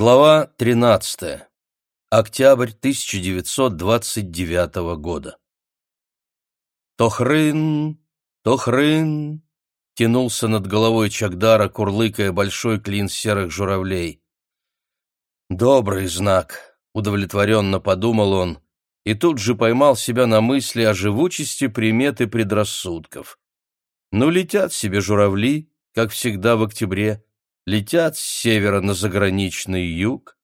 Глава 13. Октябрь 1929 года. Тохрын, Тохрын, тянулся над головой Чагдара, курлыкая большой клин серых журавлей. Добрый знак, удовлетворенно подумал он, и тут же поймал себя на мысли о живучести примет и предрассудков. Ну, летят себе журавли, как всегда в октябре, летят с севера на заграничный юг.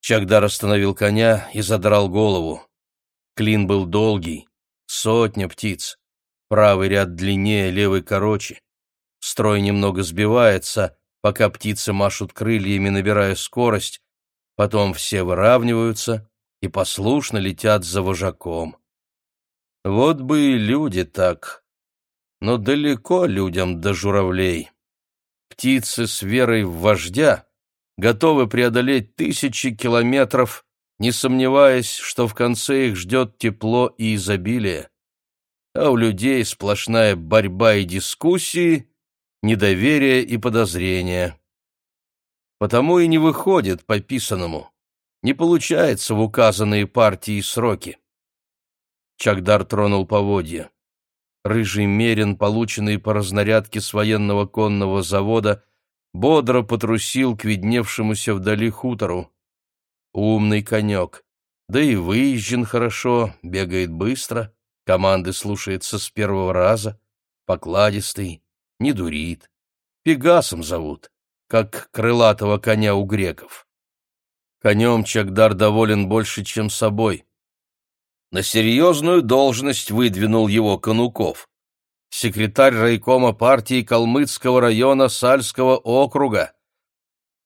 Чагдар остановил коня и задрал голову. Клин был долгий, сотня птиц. Правый ряд длиннее, левый короче. Строй немного сбивается, пока птицы машут крыльями, набирая скорость. Потом все выравниваются и послушно летят за вожаком. Вот бы и люди так. Но далеко людям до журавлей. Птицы с верой в вождя готовы преодолеть тысячи километров, не сомневаясь, что в конце их ждет тепло и изобилие. А у людей сплошная борьба и дискуссии, недоверие и подозрения. Потому и не выходит по писанному, не получается в указанные партии сроки. Чагдар тронул поводья. Рыжий мерин, полученный по разнарядке с военного конного завода, бодро потрусил к видневшемуся вдали хутору. Умный конек, да и выезжен хорошо, бегает быстро, команды слушается с первого раза, покладистый, не дурит. Пегасом зовут, как крылатого коня у греков. Конем Чагдар доволен больше, чем собой. На серьезную должность выдвинул его Конуков. Секретарь райкома партии Калмыцкого района Сальского округа.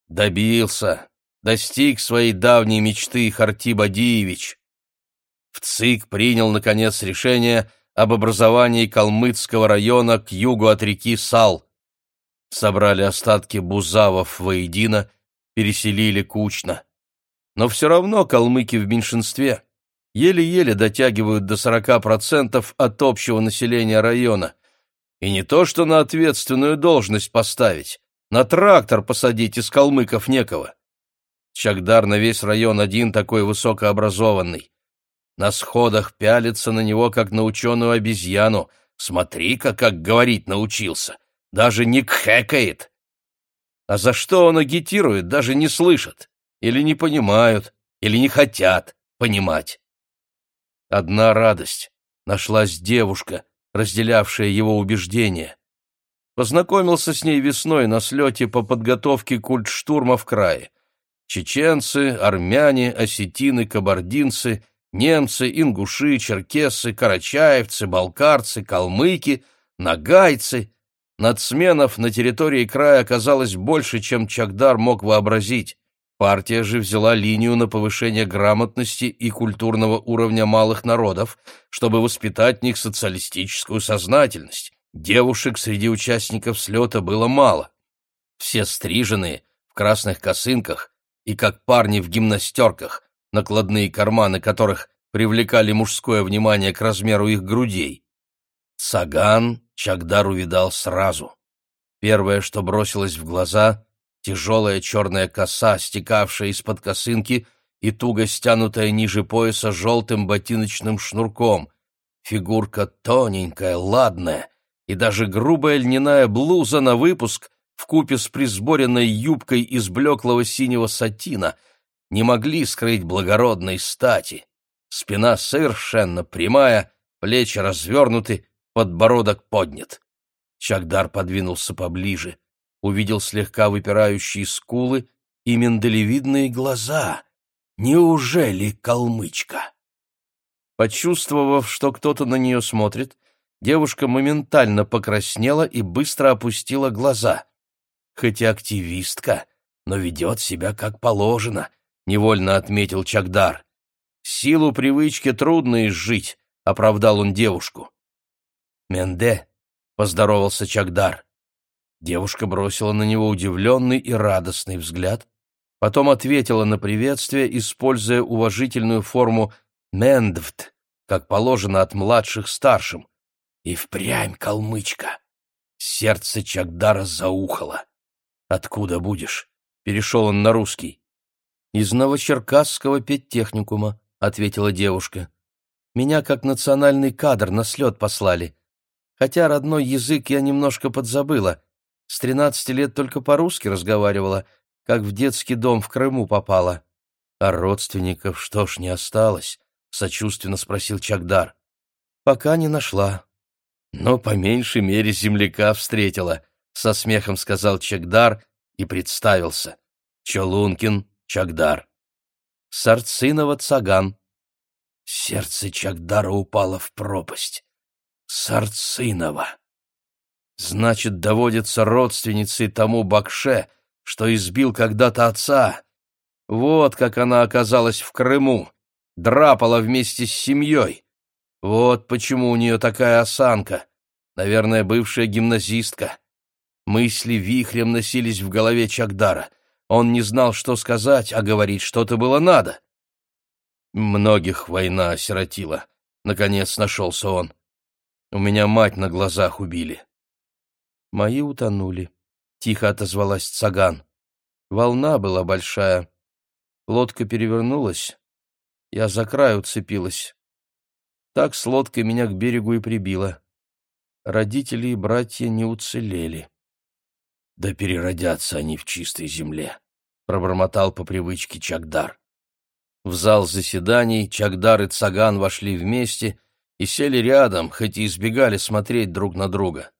Добился, достиг своей давней мечты Харти Бадиевич. В ЦИК принял, наконец, решение об образовании Калмыцкого района к югу от реки Сал. Собрали остатки бузавов воедино, переселили кучно. Но все равно калмыки в меньшинстве еле-еле дотягивают до 40% от общего населения района. И не то что на ответственную должность поставить, на трактор посадить из калмыков некого. Чагдар на весь район один такой высокообразованный. На сходах пялится на него, как на ученую обезьяну. Смотри-ка, как говорить научился. Даже не кхекает. А за что он агитирует, даже не слышат. Или не понимают, или не хотят понимать. Одна радость — нашлась девушка, разделявшая его убеждения. Познакомился с ней весной на слете по подготовке культштурма в крае. Чеченцы, армяне, осетины, кабардинцы, немцы, ингуши, черкесы, карачаевцы, балкарцы, калмыки, нагайцы. Нацменов на территории края оказалось больше, чем Чагдар мог вообразить. Партия же взяла линию на повышение грамотности и культурного уровня малых народов, чтобы воспитать в них социалистическую сознательность. Девушек среди участников слета было мало. Все стриженные, в красных косынках и как парни в гимнастерках, накладные карманы которых привлекали мужское внимание к размеру их грудей. Саган Чагдар увидал сразу. Первое, что бросилось в глаза Тяжелая черная коса, стекавшая из-под косынки и туго стянутая ниже пояса желтым ботиночным шнурком. Фигурка тоненькая, ладная, и даже грубая льняная блуза на выпуск вкупе с присборенной юбкой из блеклого синего сатина не могли скрыть благородной стати. Спина совершенно прямая, плечи развернуты, подбородок поднят. Чагдар подвинулся поближе увидел слегка выпирающие скулы и миндалевидные глаза. Неужели калмычка? Почувствовав, что кто-то на нее смотрит, девушка моментально покраснела и быстро опустила глаза. Хоть и активистка, но ведет себя как положено, невольно отметил Чагдар. Силу привычки трудно изжить, оправдал он девушку. Менде, поздоровался Чагдар. Девушка бросила на него удивленный и радостный взгляд, потом ответила на приветствие, используя уважительную форму «мендвт», как положено от младших старшим. И впрямь калмычка. Сердце Чагдара заухало. «Откуда будешь?» — перешел он на русский. «Из Новочеркасского педтехникума», — ответила девушка. «Меня как национальный кадр на слет послали. Хотя родной язык я немножко подзабыла. С тринадцати лет только по-русски разговаривала, как в детский дом в Крыму попала. А родственников что ж не осталось? Сочувственно спросил Чагдар. Пока не нашла. Но по меньшей мере земляка встретила, со смехом сказал Чагдар и представился. Чолункин Чагдар. Сарцинова Цаган. Сердце Чагдара упало в пропасть. Сарцинова. Значит, доводится родственницей тому Бакше, что избил когда-то отца. Вот как она оказалась в Крыму, драпала вместе с семьей. Вот почему у нее такая осанка. Наверное, бывшая гимназистка. Мысли вихрем носились в голове Чагдара. Он не знал, что сказать, а говорить что-то было надо. Многих война осиротила. Наконец нашелся он. У меня мать на глазах убили. Мои утонули. Тихо отозвалась Цаган. Волна была большая. Лодка перевернулась. Я за край уцепилась. Так с лодкой меня к берегу и прибило. Родители и братья не уцелели. Да переродятся они в чистой земле, пробормотал по привычке Чагдар. В зал заседаний Чагдар и Цаган вошли вместе и сели рядом, хоть и избегали смотреть друг на друга.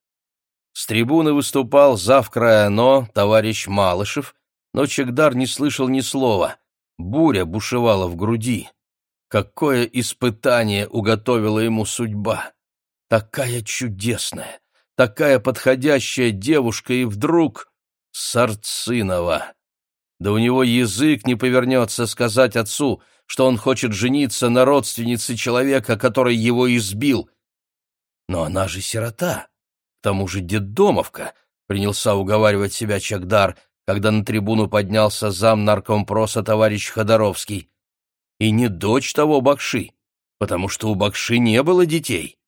С трибуны выступал завкрая «но» товарищ Малышев, но Чегдар не слышал ни слова. Буря бушевала в груди. Какое испытание уготовила ему судьба! Такая чудесная, такая подходящая девушка, и вдруг Сарцинова. Да у него язык не повернется сказать отцу, что он хочет жениться на родственнице человека, который его избил. Но она же сирота. К тому же детдомовка, принялся уговаривать себя Чагдар, когда на трибуну поднялся зам наркомпроса товарищ Ходоровский. И не дочь того Бакши, потому что у Бакши не было детей.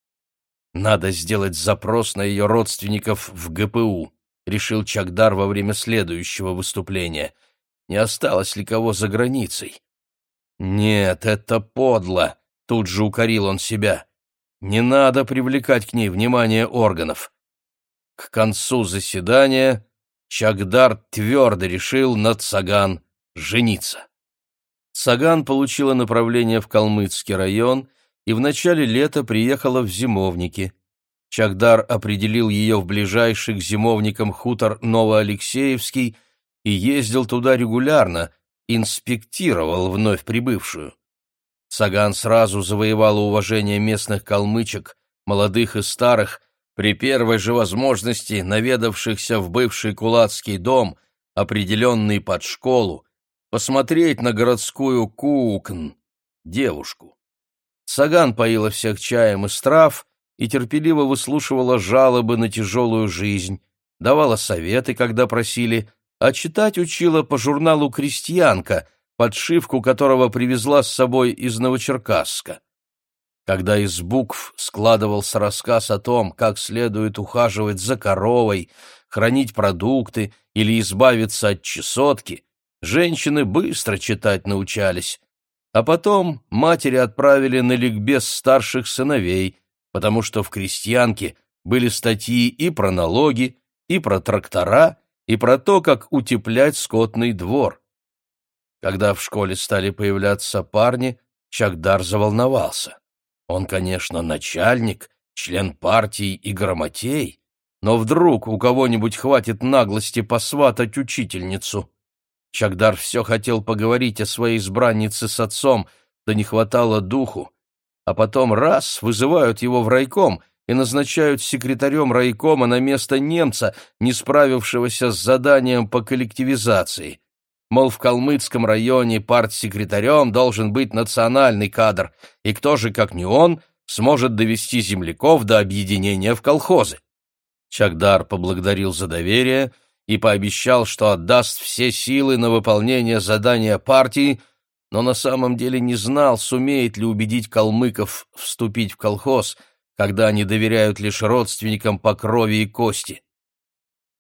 Надо сделать запрос на ее родственников в ГПУ, решил Чагдар во время следующего выступления. Не осталось ли кого за границей? Нет, это подло, тут же укорил он себя. Не надо привлекать к ней внимание органов. К концу заседания Чагдар твердо решил на Цаган жениться. Цаган получила направление в Калмыцкий район и в начале лета приехала в Зимовники. Чагдар определил ее в ближайший к зимовникам хутор Новоалексеевский и ездил туда регулярно, инспектировал вновь прибывшую. Цаган сразу завоевала уважение местных калмычек, молодых и старых, при первой же возможности наведавшихся в бывший кулацкий дом, определенный под школу, посмотреть на городскую кукн, девушку. Саган поила всех чаем из трав и терпеливо выслушивала жалобы на тяжелую жизнь, давала советы, когда просили, а читать учила по журналу «Крестьянка», подшивку которого привезла с собой из Новочеркасска. Когда из букв складывался рассказ о том, как следует ухаживать за коровой, хранить продукты или избавиться от чесотки, женщины быстро читать научались. А потом матери отправили на ликбез старших сыновей, потому что в «Крестьянке» были статьи и про налоги, и про трактора, и про то, как утеплять скотный двор. Когда в школе стали появляться парни, Чагдар заволновался. Он, конечно, начальник, член партии и грамотей, но вдруг у кого-нибудь хватит наглости посватать учительницу. Чагдар все хотел поговорить о своей избраннице с отцом, да не хватало духу. А потом раз вызывают его в райком и назначают секретарем райкома на место немца, не справившегося с заданием по коллективизации. Мол, в Калмыцком районе партсекретарем должен быть национальный кадр, и кто же, как не он, сможет довести земляков до объединения в колхозы. Чагдар поблагодарил за доверие и пообещал, что отдаст все силы на выполнение задания партии, но на самом деле не знал, сумеет ли убедить калмыков вступить в колхоз, когда они доверяют лишь родственникам по крови и кости.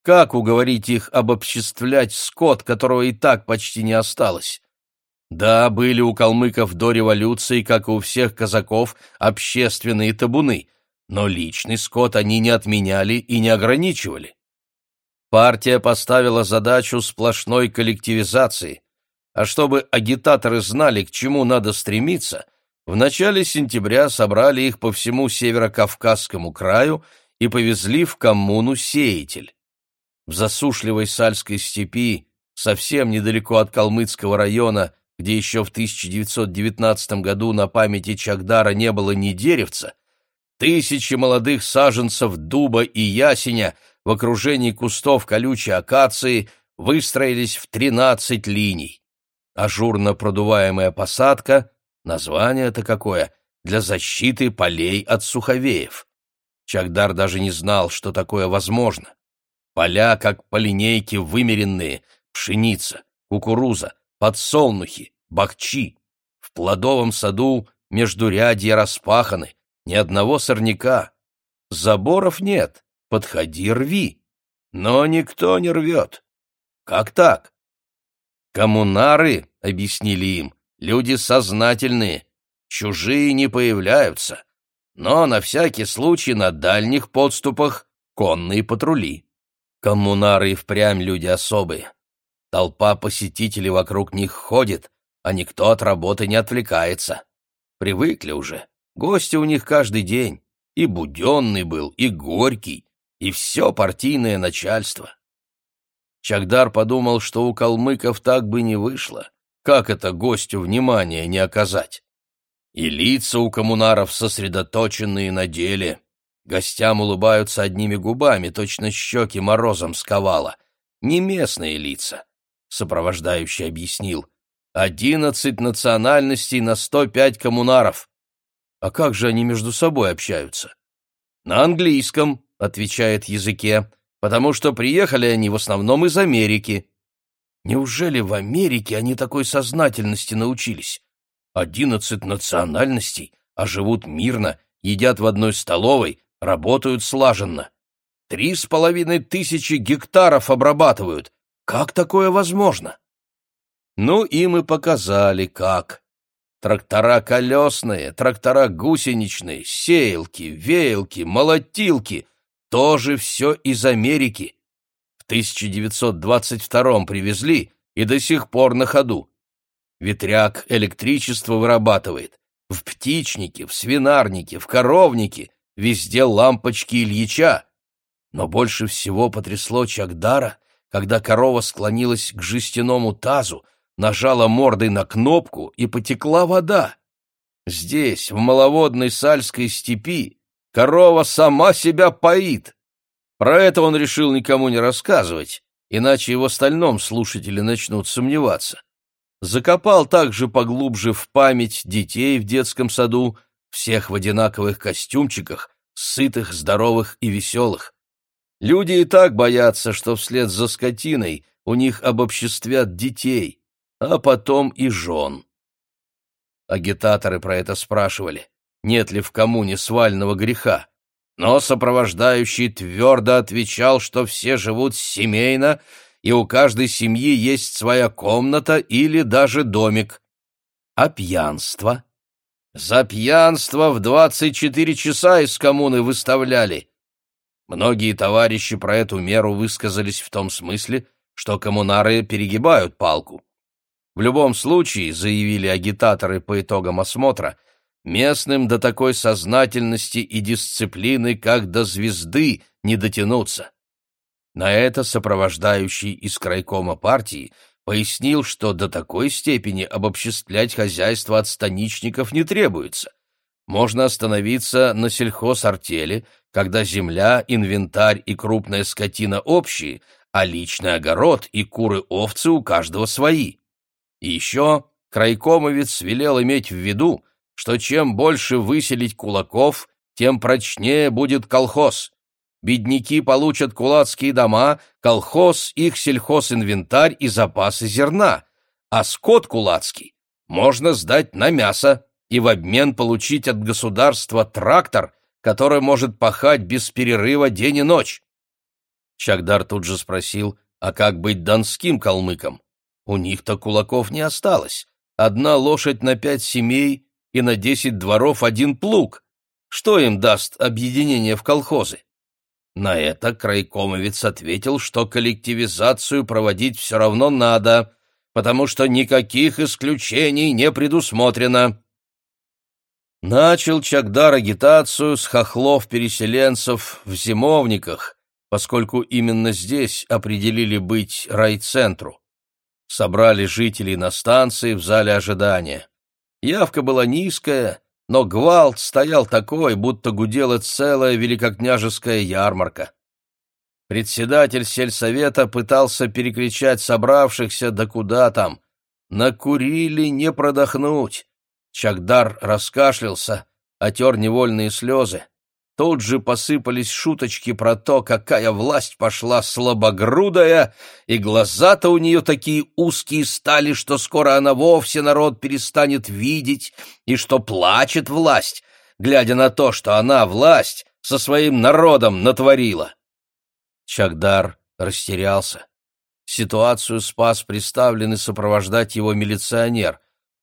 Как уговорить их обобществлять скот, которого и так почти не осталось? Да, были у калмыков до революции, как и у всех казаков, общественные табуны, но личный скот они не отменяли и не ограничивали. Партия поставила задачу сплошной коллективизации, а чтобы агитаторы знали, к чему надо стремиться, в начале сентября собрали их по всему северокавказскому краю и повезли в коммуну Сеятель. В засушливой Сальской степи, совсем недалеко от Калмыцкого района, где еще в 1919 году на памяти Чагдара не было ни деревца, тысячи молодых саженцев дуба и ясеня в окружении кустов колючей акации выстроились в 13 линий. Ажурно продуваемая посадка Название-то какое! Для защиты полей от суховеев. Чагдар даже не знал, что такое возможно. Поля, как по линейке вымеренные, пшеница, кукуруза, подсолнухи, бахчи. В плодовом саду междурядья распаханы, ни одного сорняка. Заборов нет, подходи, рви. Но никто не рвет. Как так? Коммунары, объяснили им, Люди сознательные, чужие не появляются, но на всякий случай на дальних подступах конные патрули. Коммунары и впрямь люди особые. Толпа посетителей вокруг них ходит, а никто от работы не отвлекается. Привыкли уже, гости у них каждый день. И Буденный был, и Горький, и все партийное начальство. Чагдар подумал, что у калмыков так бы не вышло. Как это гостю внимания не оказать? И лица у коммунаров сосредоточенные на деле. Гостям улыбаются одними губами, точно щеки морозом сковало. Не местные лица, сопровождающий объяснил. Одиннадцать национальностей на сто пять коммунаров. А как же они между собой общаются? На английском, отвечает языке, потому что приехали они в основном из Америки. Неужели в Америке они такой сознательности научились? Одиннадцать национальностей, а живут мирно, едят в одной столовой, работают слаженно. Три с половиной тысячи гектаров обрабатывают. Как такое возможно? Ну, и показали, как. Трактора колесные, трактора гусеничные, сеялки, веялки, молотилки — тоже все из Америки. 1922 привезли и до сих пор на ходу. Ветряк электричество вырабатывает. В птичнике, в свинарнике, в коровнике, везде лампочки Ильича. Но больше всего потрясло Чагдара, когда корова склонилась к жестяному тазу, нажала мордой на кнопку и потекла вода. Здесь, в маловодной сальской степи, корова сама себя поит. Про это он решил никому не рассказывать, иначе его стальном слушатели начнут сомневаться. Закопал также поглубже в память детей в детском саду, всех в одинаковых костюмчиках, сытых, здоровых и веселых. Люди и так боятся, что вслед за скотиной у них обобществят детей, а потом и жен. Агитаторы про это спрашивали, нет ли в коммуне свального греха но сопровождающий твердо отвечал, что все живут семейно, и у каждой семьи есть своя комната или даже домик. А пьянство? За пьянство в двадцать четыре часа из коммуны выставляли. Многие товарищи про эту меру высказались в том смысле, что коммунары перегибают палку. В любом случае, заявили агитаторы по итогам осмотра, — Местным до такой сознательности и дисциплины, как до звезды, не дотянуться. На это сопровождающий из крайкома партии пояснил, что до такой степени обобществлять хозяйство от станичников не требуется. Можно остановиться на сельхозартели, когда земля, инвентарь и крупная скотина общие, а личный огород и куры-овцы у каждого свои. И еще крайкомовец велел иметь в виду, что чем больше выселить кулаков, тем прочнее будет колхоз. Бедняки получат кулацкие дома, колхоз, их сельхозинвентарь и запасы зерна, а скот кулацкий можно сдать на мясо и в обмен получить от государства трактор, который может пахать без перерыва день и ночь. Чагдар тут же спросил, а как быть донским калмыкам? У них-то кулаков не осталось. Одна лошадь на пять семей и на десять дворов один плуг. Что им даст объединение в колхозы? На это крайкомовец ответил, что коллективизацию проводить все равно надо, потому что никаких исключений не предусмотрено. Начал Чагдар агитацию с хохлов-переселенцев в зимовниках, поскольку именно здесь определили быть райцентру. Собрали жителей на станции в зале ожидания. Явка была низкая, но гвалт стоял такой, будто гудела целая великокняжеская ярмарка. Председатель сельсовета пытался перекричать собравшихся, да куда там. Накурили не продохнуть. Чагдар раскашлялся, отер невольные слезы. Тут же посыпались шуточки про то, какая власть пошла слабогрудая, и глаза-то у нее такие узкие стали, что скоро она вовсе народ перестанет видеть, и что плачет власть, глядя на то, что она, власть, со своим народом натворила. Чагдар растерялся. Ситуацию спас представленный сопровождать его милиционер,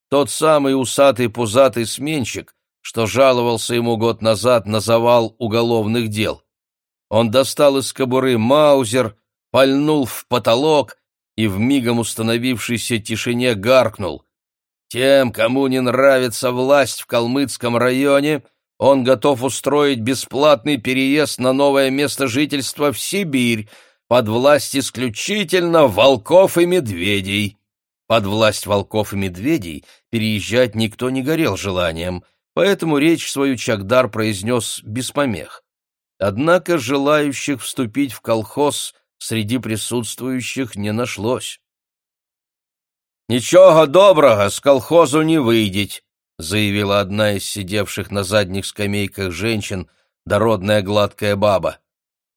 тот самый усатый-пузатый сменщик, что жаловался ему год назад на завал уголовных дел. Он достал из кобуры маузер, пальнул в потолок и в мигом установившейся тишине гаркнул. Тем, кому не нравится власть в Калмыцком районе, он готов устроить бесплатный переезд на новое место жительства в Сибирь под власть исключительно волков и медведей. Под власть волков и медведей переезжать никто не горел желанием — поэтому речь свою Чагдар произнес без помех. Однако желающих вступить в колхоз среди присутствующих не нашлось. «Ничего доброго с колхозу не выйдет», — заявила одна из сидевших на задних скамейках женщин, дородная гладкая баба.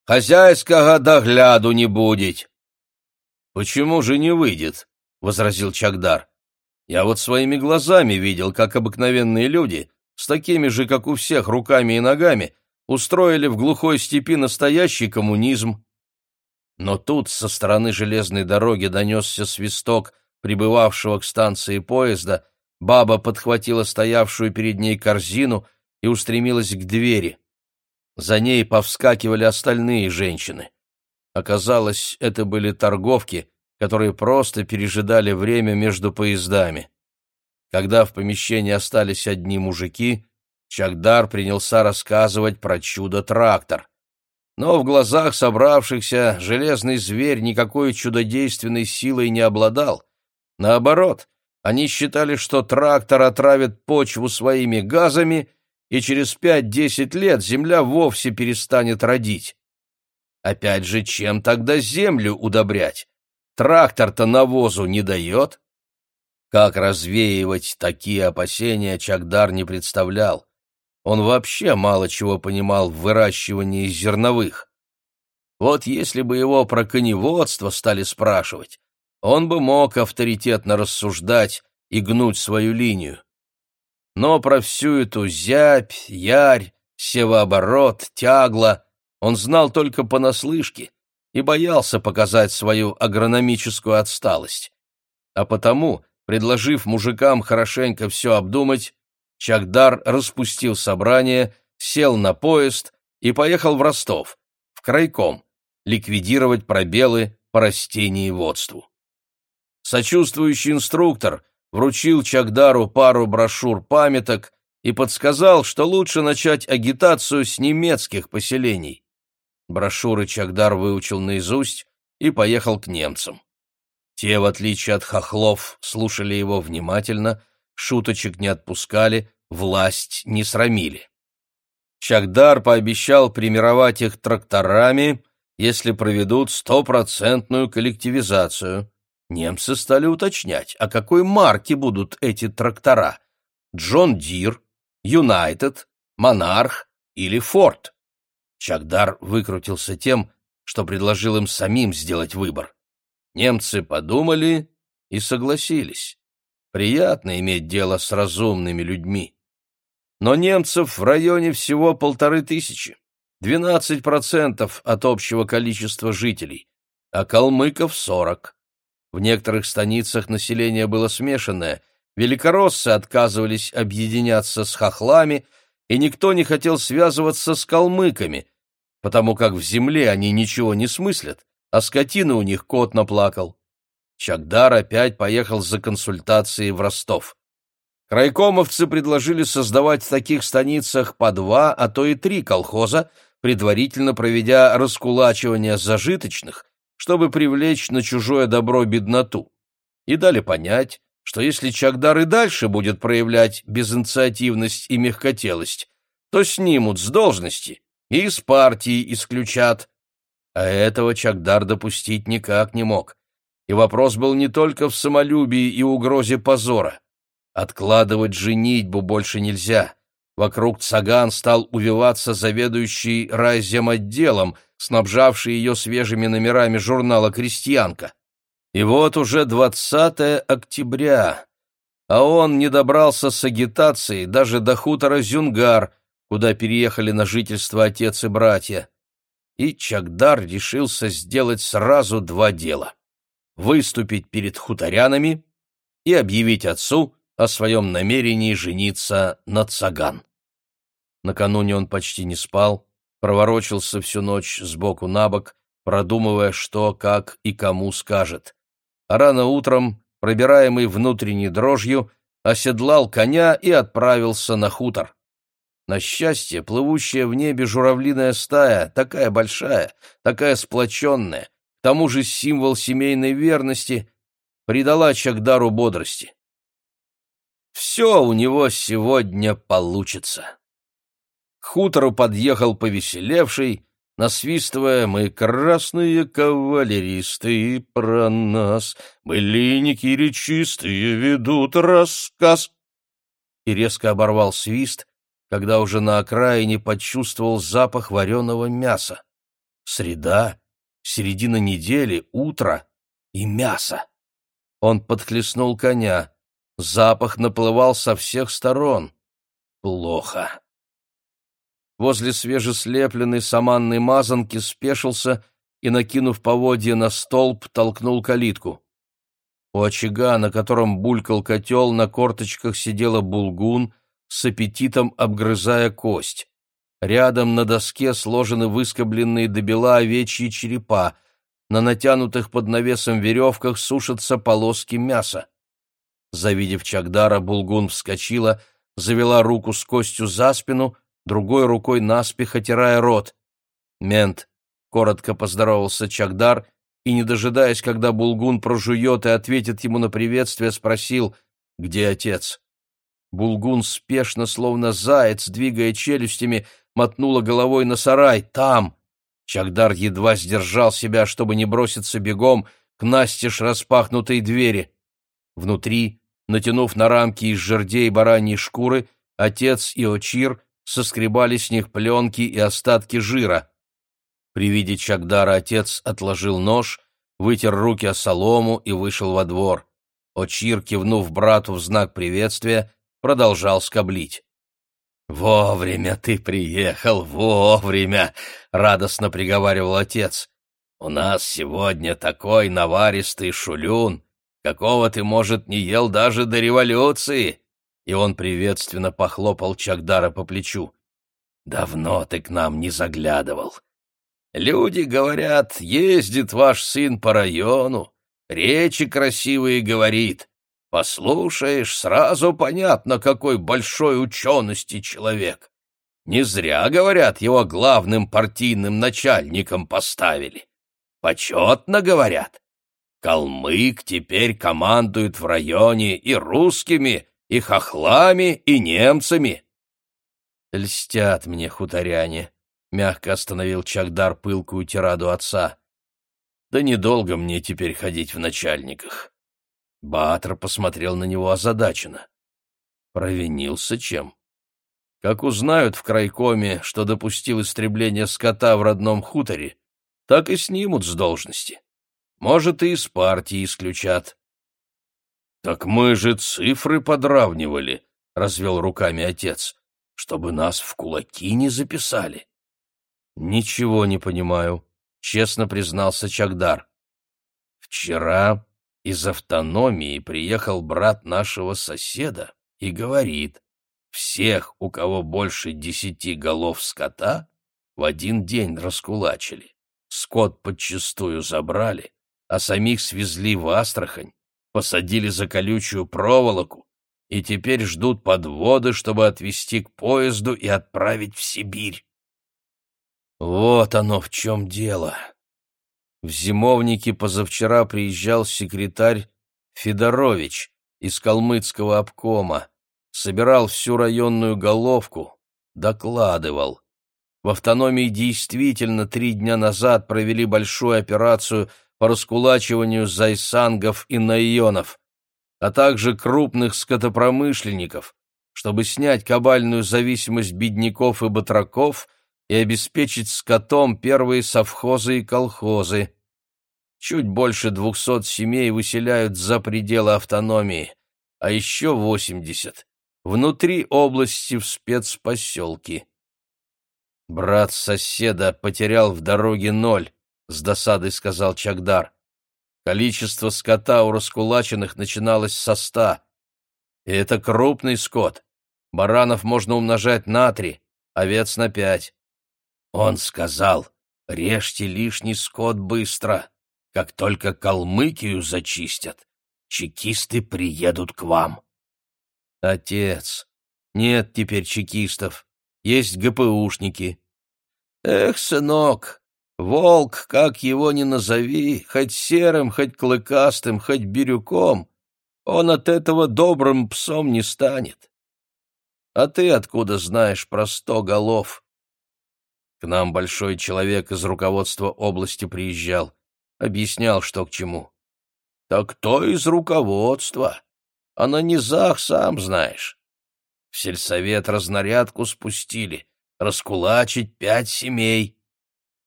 «Хозяйского догляду не будет». «Почему же не выйдет?» — возразил Чагдар. «Я вот своими глазами видел, как обыкновенные люди с такими же, как у всех, руками и ногами, устроили в глухой степи настоящий коммунизм. Но тут со стороны железной дороги донесся свисток прибывавшего к станции поезда, баба подхватила стоявшую перед ней корзину и устремилась к двери. За ней повскакивали остальные женщины. Оказалось, это были торговки, которые просто пережидали время между поездами. Когда в помещении остались одни мужики, Чагдар принялся рассказывать про чудо-трактор. Но в глазах собравшихся железный зверь никакой чудодейственной силой не обладал. Наоборот, они считали, что трактор отравит почву своими газами, и через пять-десять лет земля вовсе перестанет родить. Опять же, чем тогда землю удобрять? Трактор-то навозу не дает. Как развеивать такие опасения Чагдар не представлял. Он вообще мало чего понимал в выращивании зерновых. Вот если бы его про коневодство стали спрашивать, он бы мог авторитетно рассуждать и гнуть свою линию. Но про всю эту зябь, ярь, севооборот, тягло он знал только понаслышке и боялся показать свою агрономическую отсталость. А потому Предложив мужикам хорошенько все обдумать, Чагдар распустил собрание, сел на поезд и поехал в Ростов, в крайком, ликвидировать пробелы по растениеводству. Сочувствующий инструктор вручил Чагдару пару брошюр-памяток и подсказал, что лучше начать агитацию с немецких поселений. Брошюры Чагдар выучил наизусть и поехал к немцам. Те, в отличие от хохлов, слушали его внимательно, шуточек не отпускали, власть не срамили. Чагдар пообещал премировать их тракторами, если проведут стопроцентную коллективизацию. Немцы стали уточнять, о какой марке будут эти трактора – John Deere, United, Monarch или Ford. Чагдар выкрутился тем, что предложил им самим сделать выбор. Немцы подумали и согласились. Приятно иметь дело с разумными людьми. Но немцев в районе всего полторы тысячи. 12% от общего количества жителей, а калмыков 40. В некоторых станицах население было смешанное, великороссы отказывались объединяться с хохлами, и никто не хотел связываться с калмыками, потому как в земле они ничего не смыслят, а скотина у них кот наплакал. Чагдар опять поехал за консультацией в Ростов. Крайкомовцы предложили создавать в таких станицах по два, а то и три колхоза, предварительно проведя раскулачивание зажиточных, чтобы привлечь на чужое добро бедноту. И дали понять, что если Чагдар и дальше будет проявлять безинициативность и мягкотелость, то снимут с должности и из партии исключат. А этого Чагдар допустить никак не мог. И вопрос был не только в самолюбии и угрозе позора. Откладывать женитьбу больше нельзя. Вокруг Цаган стал увиваться заведующий райземотделом, снабжавший ее свежими номерами журнала «Крестьянка». И вот уже 20 октября, а он не добрался с агитацией даже до хутора Зюнгар, куда переехали на жительство отец и братья. И Чагдар решился сделать сразу два дела — выступить перед хуторянами и объявить отцу, о своем намерении жениться на Цаган. Накануне он почти не спал, проворочился всю ночь сбоку на бок, продумывая, что, как и кому скажет. А рано утром, пробираемый внутренней дрожью, оседлал коня и отправился на хутор. На счастье, плывущая в небе журавлиная стая, такая большая, такая сплоченная, к тому же символ семейной верности, придала Чагдару бодрости. Все у него сегодня получится. К хутору подъехал повеселевший, насвистывая «Мы красные кавалеристы, про нас былинники речистые ведут рассказ». И резко оборвал свист, когда уже на окраине почувствовал запах вареного мяса. Среда, середина недели, утро и мясо. Он подхлестнул коня. Запах наплывал со всех сторон. Плохо. Возле свежеслепленной саманной мазанки спешился и, накинув поводья на столб, толкнул калитку. У очага, на котором булькал котел, на корточках сидела булгун, с аппетитом обгрызая кость. Рядом на доске сложены выскобленные до бела овечьи черепа, на натянутых под навесом веревках сушатся полоски мяса. Завидев Чагдара, Булгун вскочила, завела руку с костью за спину, другой рукой наспех отирая рот. «Мент!» — коротко поздоровался Чагдар и, не дожидаясь, когда Булгун прожует и ответит ему на приветствие, спросил, где отец. Булгун спешно, словно заяц, двигая челюстями, мотнула головой на сарай. «Там!» Чагдар едва сдержал себя, чтобы не броситься бегом к настежь распахнутой двери. Внутри Натянув на рамки из жердей бараньей шкуры, отец и Очир соскребали с них пленки и остатки жира. При виде Чагдара отец отложил нож, вытер руки о солому и вышел во двор. Очир, кивнув брату в знак приветствия, продолжал скоблить. «Вовремя ты приехал, вовремя!» — радостно приговаривал отец. «У нас сегодня такой наваристый шулюн, какого ты, может, не ел даже до революции!» И он приветственно похлопал Чагдара по плечу. «Давно ты к нам не заглядывал. Люди говорят, ездит ваш сын по району, речи красивые говорит. Послушаешь, сразу понятно, какой большой учености человек. Не зря, говорят, его главным партийным начальником поставили. Почетно, говорят. Калмык теперь командует в районе и русскими, и хохлами, и немцами. Льстят мне хуторяне, — мягко остановил Чагдар пылкую тираду отца. Да недолго мне теперь ходить в начальниках. Баатр посмотрел на него озадаченно. Провинился чем? Как узнают в крайкоме, что допустил истребление скота в родном хуторе, так и снимут с должности. Может, и из партии исключат. — Так мы же цифры подравнивали, — развел руками отец, — чтобы нас в кулаки не записали. Ничего не понимаю, честно признался Чагдар. Вчера из автономии приехал брат нашего соседа и говорит, всех, у кого больше десяти голов скота, в один день раскулачили. Скот подчистую забрали, а самих свезли в Астрахань, посадили за колючую проволоку и теперь ждут подводы, чтобы отвезти к поезду и отправить в Сибирь. Вот оно в чем дело. В зимовнике позавчера приезжал секретарь Федорович из калмыцкого обкома, собирал всю районную головку, докладывал. В автономии действительно три дня назад провели большую операцию по раскулачиванию зайсангов и наионов, а также крупных скотопромышленников, чтобы снять кабальную зависимость бедняков и батраков и обеспечить скотом первые совхозы и колхозы. Чуть больше двухсот семей выселяют за пределы автономии, а еще восемьдесят внутри области в спецпоселке. Брат соседа потерял в дороге ноль, с досадой сказал Чагдар. Количество скота у раскулаченных начиналось со ста. И это крупный скот. Баранов можно умножать на три, овец на пять. Он сказал, режьте лишний скот быстро. Как только Калмыкию зачистят, чекисты приедут к вам. Отец, нет теперь чекистов, есть ГПУшники. Эх, сынок, волк, как его ни назови, хоть серым, хоть клыкастым, хоть бирюком, он от этого добрым псом не станет. А ты откуда знаешь про сто голов? К нам большой человек из руководства области приезжал, объяснял, что к чему. Так кто из руководства? а на низах сам знаешь. В сельсовет разнарядку спустили, раскулачить пять семей.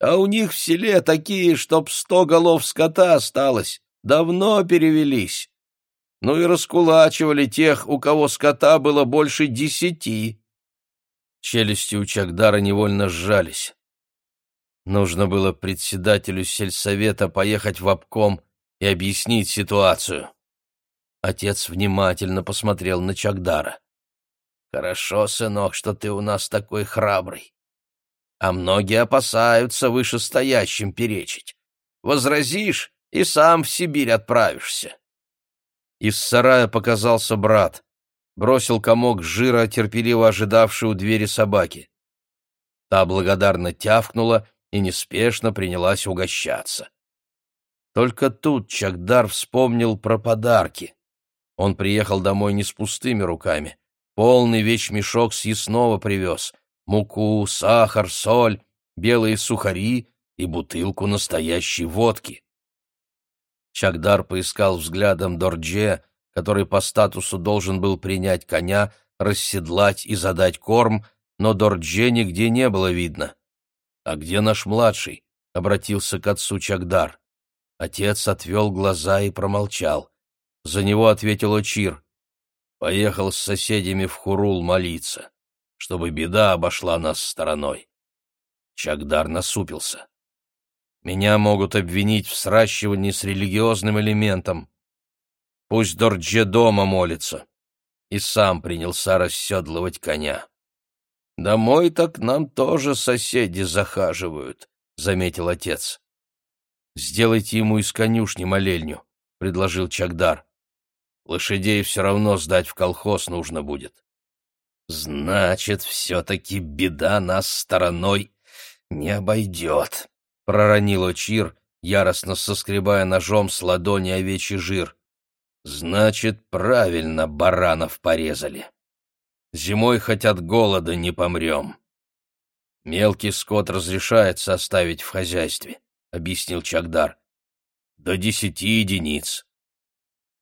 А у них в селе такие, чтоб сто голов скота осталось, давно перевелись. Ну и раскулачивали тех, у кого скота было больше десяти. Челюсти у Чагдара невольно сжались. Нужно было председателю сельсовета поехать в обком и объяснить ситуацию. Отец внимательно посмотрел на Чагдара. «Хорошо, сынок, что ты у нас такой храбрый. А многие опасаются вышестоящим перечить. Возразишь, и сам в Сибирь отправишься». Из сарая показался брат. Бросил комок жира, терпеливо ожидавший у двери собаки. Та благодарно тявкнула и неспешно принялась угощаться. Только тут Чагдар вспомнил про подарки. Он приехал домой не с пустыми руками. Полный вещмешок съестного привез. Муку, сахар, соль, белые сухари и бутылку настоящей водки. Чагдар поискал взглядом Дордже, который по статусу должен был принять коня, расседлать и задать корм, но Дордже нигде не было видно. «А где наш младший?» — обратился к отцу Чагдар. Отец отвел глаза и промолчал. За него ответил Очир. Поехал с соседями в Хурул молиться, чтобы беда обошла нас стороной. Чагдар насупился. Меня могут обвинить в сращивании с религиозным элементом. Пусть Дордже дома молится. И сам принялся расседлывать коня. «Домой так нам тоже соседи захаживают», — заметил отец. «Сделайте ему из конюшни молельню», — предложил Чагдар. Лошадей все равно сдать в колхоз нужно будет. Значит, все-таки беда нас стороной не обойдет, — проронил Очир, яростно соскребая ножом с ладони овечий жир. Значит, правильно баранов порезали. Зимой хоть от голода не помрем. Мелкий скот разрешается оставить в хозяйстве, — объяснил Чагдар. До десяти единиц.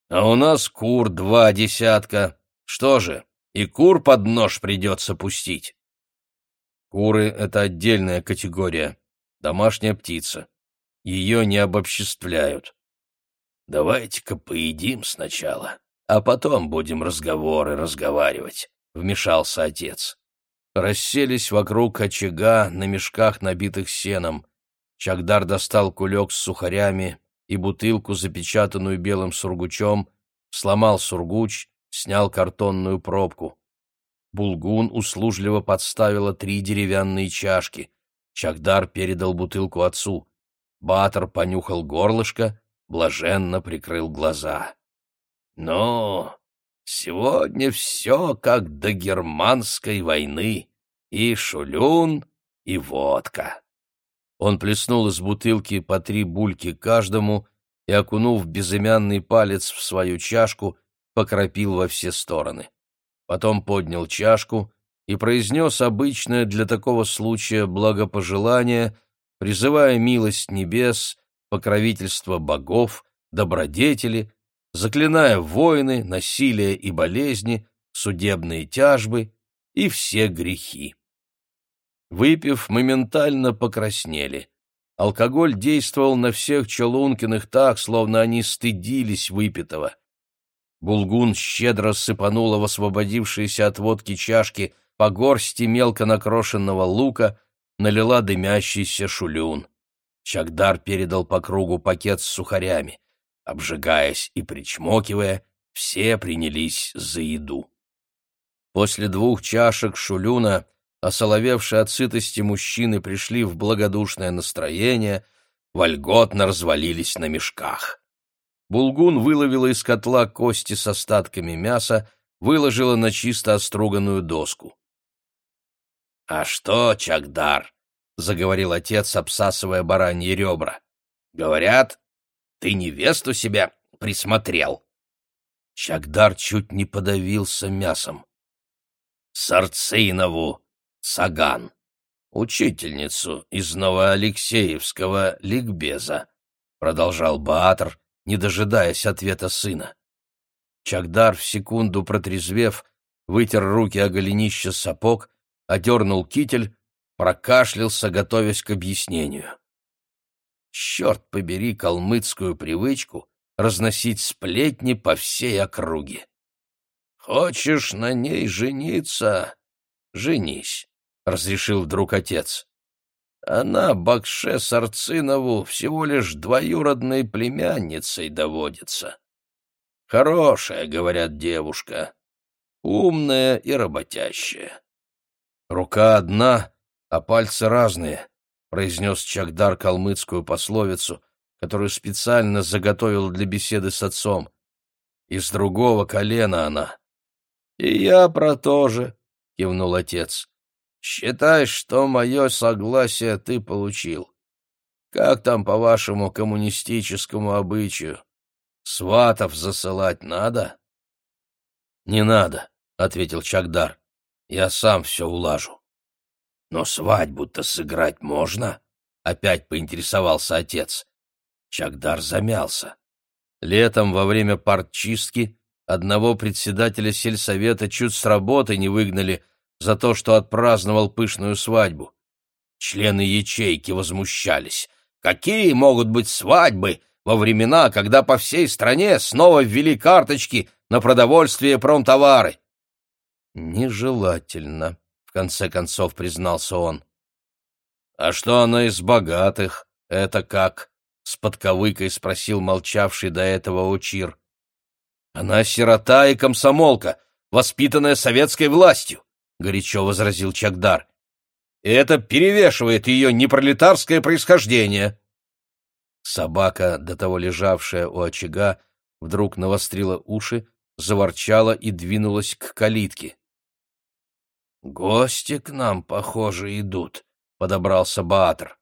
А у нас кур два десятка. Что же, и кур под нож придется пустить. Куры — это отдельная категория, домашняя птица. Ее не обобществляют. Давайте-ка поедим сначала, а потом будем разговоры разговаривать, — вмешался отец. расселись вокруг очага на мешках, набитых сеном. Чагдар достал кулек с сухарями и бутылку, запечатанную белым сургучом, сломал сургуч, снял картонную пробку. Булгун услужливо подставила три деревянные чашки. Чагдар передал бутылку отцу. Батор понюхал горлышко, блаженно прикрыл глаза. — Ну, сегодня все как до германской войны. И шулюн, и водка. Он плеснул из бутылки по три бульки каждому и, окунув безымянный палец в свою чашку, покропил во все стороны. Потом поднял чашку и произнес обычное для такого случая благопожелание, призывая милость небес, покровительство богов, добродетели, заклиная войны, насилие и болезни, судебные тяжбы и все грехи. Выпив, моментально покраснели. Алкоголь действовал на всех Челункиных так, словно они стыдились выпитого. Булгун щедро сыпанула в освободившиеся от водки чашки по горсти мелко накрошенного лука, налила дымящийся шулюн. Чагдар передал по кругу пакет с сухарями. Обжигаясь и причмокивая, все принялись за еду. После двух чашек шулюна осоловевшие от сытости мужчины пришли в благодушное настроение, вольготно развалились на мешках. Булгун выловила из котла кости с остатками мяса, выложила на чисто оструганную доску. — А что, Чагдар? — заговорил отец, обсасывая бараньи ребра. — Говорят, ты невесту себя присмотрел. Чагдар чуть не подавился мясом. — Сарцинову Саган, учительницу из Новоалексеевского ликбеза, продолжал Баатр, не дожидаясь ответа сына. Чагдар, в секунду протрезвев, вытер руки о голенище сапог, одернул китель, прокашлялся, готовясь к объяснению. Черт побери калмыцкую привычку разносить сплетни по всей округе. Хочешь на ней жениться? Женись. — разрешил вдруг отец. «Она Бакше Сарцинову всего лишь двоюродной племянницей доводится. Хорошая, — говорят, девушка, умная и работящая». «Рука одна, а пальцы разные», — произнес Чагдар калмыцкую пословицу, которую специально заготовил для беседы с отцом. «Из другого колена она». «И я про то же», — кивнул отец. Считай, что мое согласие ты получил. Как там по вашему коммунистическому обычаю? Сватов засылать надо? — Не надо, — ответил Чагдар. — Я сам все улажу. — Но свадьбу-то сыграть можно? — опять поинтересовался отец. Чагдар замялся. Летом во время партчистки одного председателя сельсовета чуть с работы не выгнали — за то, что отпраздновал пышную свадьбу. Члены ячейки возмущались. Какие могут быть свадьбы во времена, когда по всей стране снова ввели карточки на продовольствие и промтовары? Нежелательно, конце концов признался он. А что она из богатых? Это как? С подковыкой спросил молчавший до этого Учир. Она сирота и комсомолка, воспитанная советской властью. — горячо возразил Чагдар. «И это перевешивает ее непролетарское происхождение». Собака, до того лежавшая у очага, вдруг навострила уши, заворчала и двинулась к калитке. «Гости к нам, похоже, идут», — подобрался Баатр.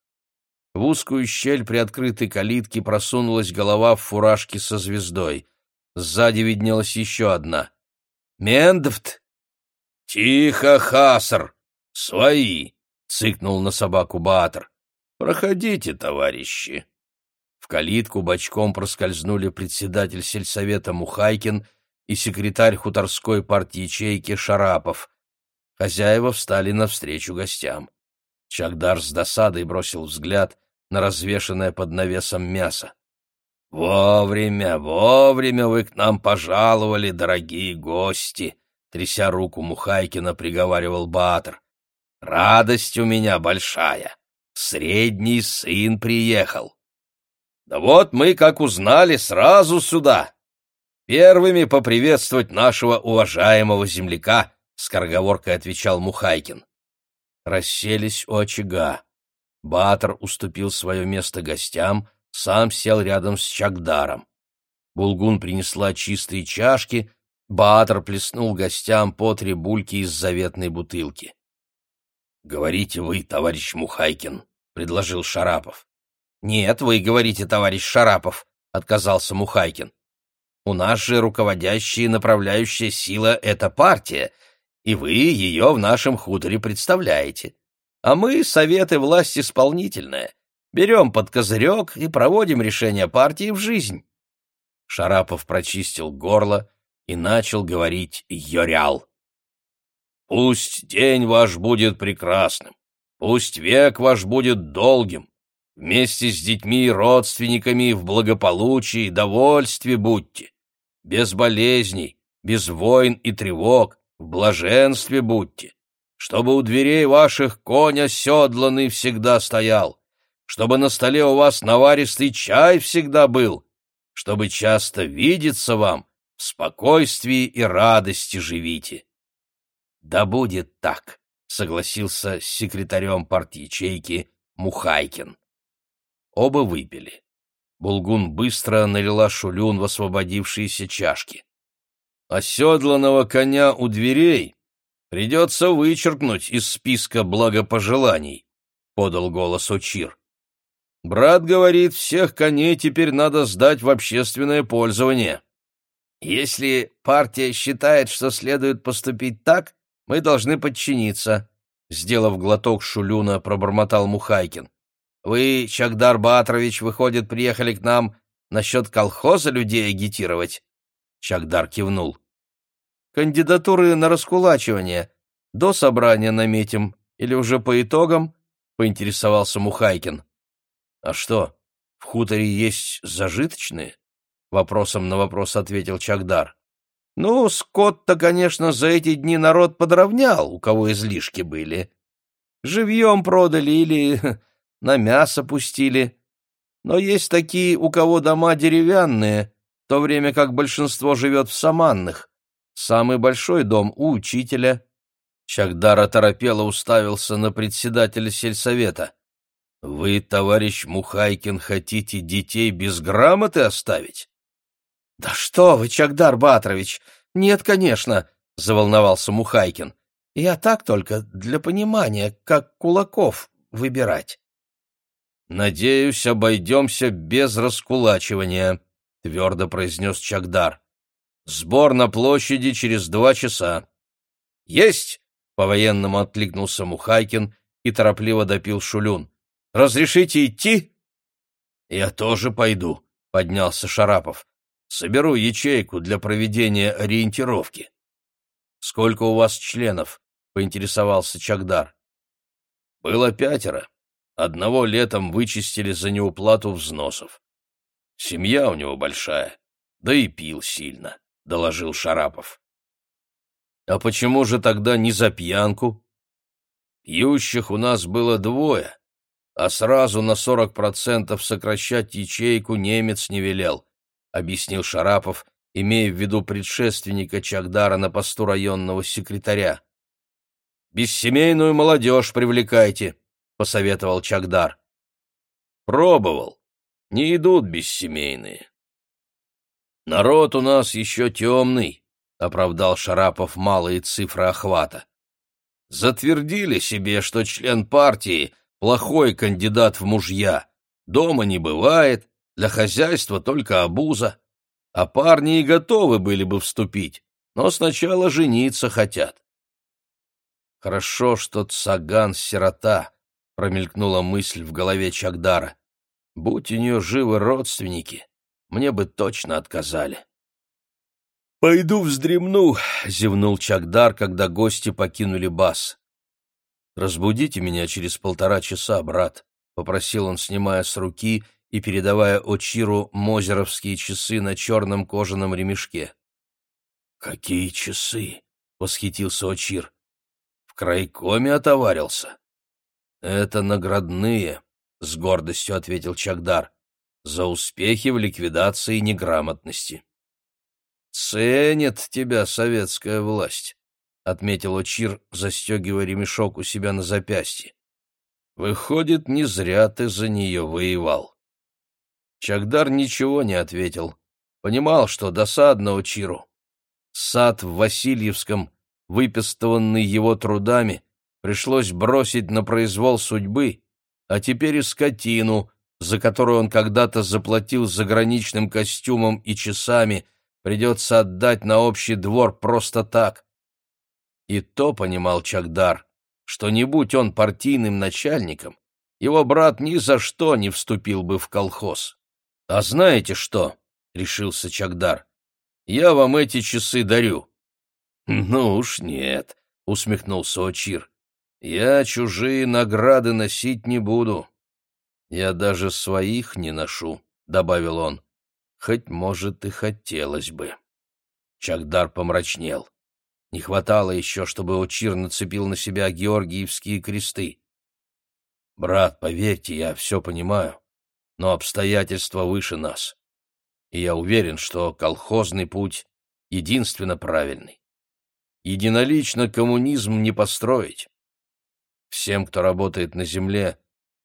В узкую щель при открытой калитке просунулась голова в фуражке со звездой. Сзади виднелась еще одна. «Мендвт!» «Тихо, Хаср! Свои!» — цыкнул на собаку Баатр. «Проходите, товарищи!» В калитку бочком проскользнули председатель сельсовета Мухайкин и секретарь хуторской партии-ячейки Шарапов. Хозяева встали навстречу гостям. Чагдар с досадой бросил взгляд на развешанное под навесом мясо. «Вовремя, вовремя вы к нам пожаловали, дорогие гости!» тряся руку Мухайкина, приговаривал Баатр. Радость у меня большая. Средний сын приехал. Да вот мы, как узнали, сразу сюда. Первыми поприветствовать нашего уважаемого земляка, — скороговоркой отвечал Мухайкин. Расселись у очага. Батор уступил свое место гостям, сам сел рядом с Чагдаром. Булгун принесла чистые чашки, Баатр плеснул гостям по три бульки из заветной бутылки. — Говорите вы, товарищ Мухайкин, — предложил Шарапов. — Нет, вы говорите, товарищ Шарапов, — отказался Мухайкин. — У нас же руководящая и направляющая сила — это партия, и вы ее в нашем хуторе представляете. А мы — совет и власть исполнительная. Берем под козырек и проводим решение партии в жизнь. Шарапов прочистил горло и начал говорить «Йорял». «Пусть день ваш будет прекрасным, пусть век ваш будет долгим, вместе с детьми и родственниками в благополучии и довольстве будьте, без болезней, без войн и тревог, в блаженстве будьте, чтобы у дверей ваших конь оседланный всегда стоял, чтобы на столе у вас наваристый чай всегда был, чтобы часто видеться вам, в спокойствии и радости живите. Да будет так, согласился с секретарем партячейки Мухайкин. Оба выпили. Булгун быстро налила шулюн в освободившиеся чашки. Оседланного коня у дверей придется вычеркнуть из списка благопожеланий, — подал голос Очир. Брат говорит, всех коней теперь надо сдать в общественное пользование. Если партия считает, что следует поступить так, мы должны подчиниться, сделав глоток шулюна, пробормотал Мухайкин. Вы, Чагдар Батрович, выходит, приехали к нам насчет колхоза людей агитировать? Чагдар кивнул. Кандидатуры на раскулачивание до собрания наметим или уже по итогам? поинтересовался Мухайкин. «А что, в хуторе есть зажиточные?» Вопросом на вопрос ответил Чагдар. «Ну, скот-то, конечно, за эти дни народ подровнял, у кого излишки были. Живьем продали или на мясо пустили. Но есть такие, у кого дома деревянные, в то время как большинство живет в саманных. Самый большой дом у учителя». Чагдар оторопело уставился на председателя сельсовета. Вы, товарищ Мухайкин, хотите детей без грамоты оставить? — Да что вы, Чагдар Батрович! Нет, конечно, — заволновался Мухайкин. — Я так только для понимания, как кулаков выбирать. — Надеюсь, обойдемся без раскулачивания, — твердо произнес Чагдар. — Сбор на площади через два часа. — Есть! — по-военному откликнулся Мухайкин и торопливо допил шулюн. Разрешите идти?» «Я тоже пойду», — поднялся Шарапов. «Соберу ячейку для проведения ориентировки». «Сколько у вас членов?» — поинтересовался Чагдар. «Было пятеро. Одного летом вычистили за неуплату взносов. Семья у него большая, да и пил сильно», — доложил Шарапов. «А почему же тогда не за пьянку?» «Пьющих у нас было двое, а сразу на сорок процентов сокращать ячейку немец не велел, объяснил Шарапов, имея в виду предшественника Чагдара на посту районного секретаря. «Бессемейную молодежь привлекайте», — посоветовал Чагдар. «Пробовал. Не идут бессемейные». «Народ у нас еще темный», — оправдал Шарапов малые цифры охвата. «Затвердили себе, что член партии — плохой кандидат в мужья. Дома не бывает, для хозяйства только обуза. А парни и готовы были бы вступить, но сначала жениться хотят. Хорошо, что Цаган — сирота, — промелькнула мысль в голове Чагдара. Будь у нее живы родственники, мне бы точно отказали. «Пойду вздремну», — зевнул Чагдар, когда гости покинули бас. «Разбудите меня через полтора часа, брат», — попросил он, снимая с руки и передавая Очиру мозеровские часы на черном кожаном ремешке. «Какие часы?» — восхитился Очир. В крайкоме отоварился. Это наградные, с гордостью ответил Чагдар, за успехи в ликвидации неграмотности. Ценит тебя советская власть, отметил Очир, застегивая ремешок у себя на запястье. Выходит, не зря ты за нее воевал. Чагдар ничего не ответил. Понимал, что досадно Очиру. Сад в Васильевском, выпестованный его трудами, пришлось бросить на произвол судьбы, а теперь и скотину, за которую он когда-то заплатил заграничным костюмом и часами, придется отдать на общий двор просто так. И то понимал Чагдар, что не будь он партийным начальником, его брат ни за что не вступил бы в колхоз. «А знаете что?» — решился Чагдар. «Я вам эти часы дарю». «Ну уж нет», — усмехнулся Очир. «Я чужие награды носить не буду. Я даже своих не ношу», — добавил он. «Хоть, может, и хотелось бы». Чагдар помрачнел. Не хватало еще, чтобы Очир нацепил на себя георгиевские кресты. «Брат, поверьте, я все понимаю, но обстоятельства выше нас и я уверен, что колхозный путь единственно правильный. Единолично коммунизм не построить. Всем, кто работает на земле,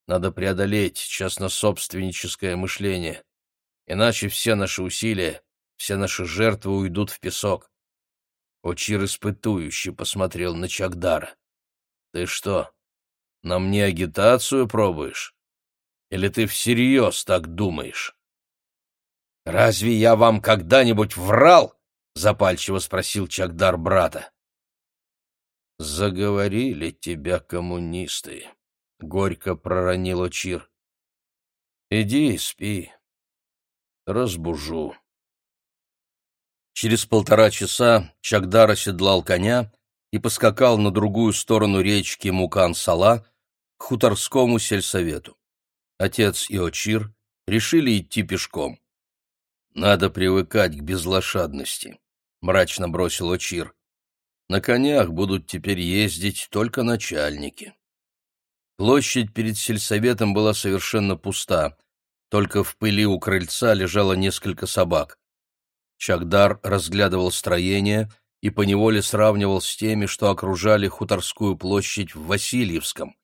надо преодолеть частнособственническое мышление, иначе все наши усилия, все наши жертвы уйдут в песок. Очир испытующе посмотрел на Чагдара. «Ты что, на мне агитацию пробуешь? Или ты всерьез так думаешь?» «Разве я вам когда-нибудь врал?» — запальчиво спросил Чагдар брата. «Заговорили тебя коммунисты», — горько проронил Очир. «Иди спи. Разбужу». Через полтора часа Чагдар оседлал коня и поскакал на другую сторону речки Мукан-Сала к хуторскому сельсовету. Отец и Очир решили идти пешком. «Надо привыкать к безлошадности», — мрачно бросил Очир. «На конях будут теперь ездить только начальники». Площадь перед сельсоветом была совершенно пуста, только в пыли у крыльца лежало несколько собак. Чагдар разглядывал строение и поневоле сравнивал с теми, что окружали хуторскую площадь в Васильевском.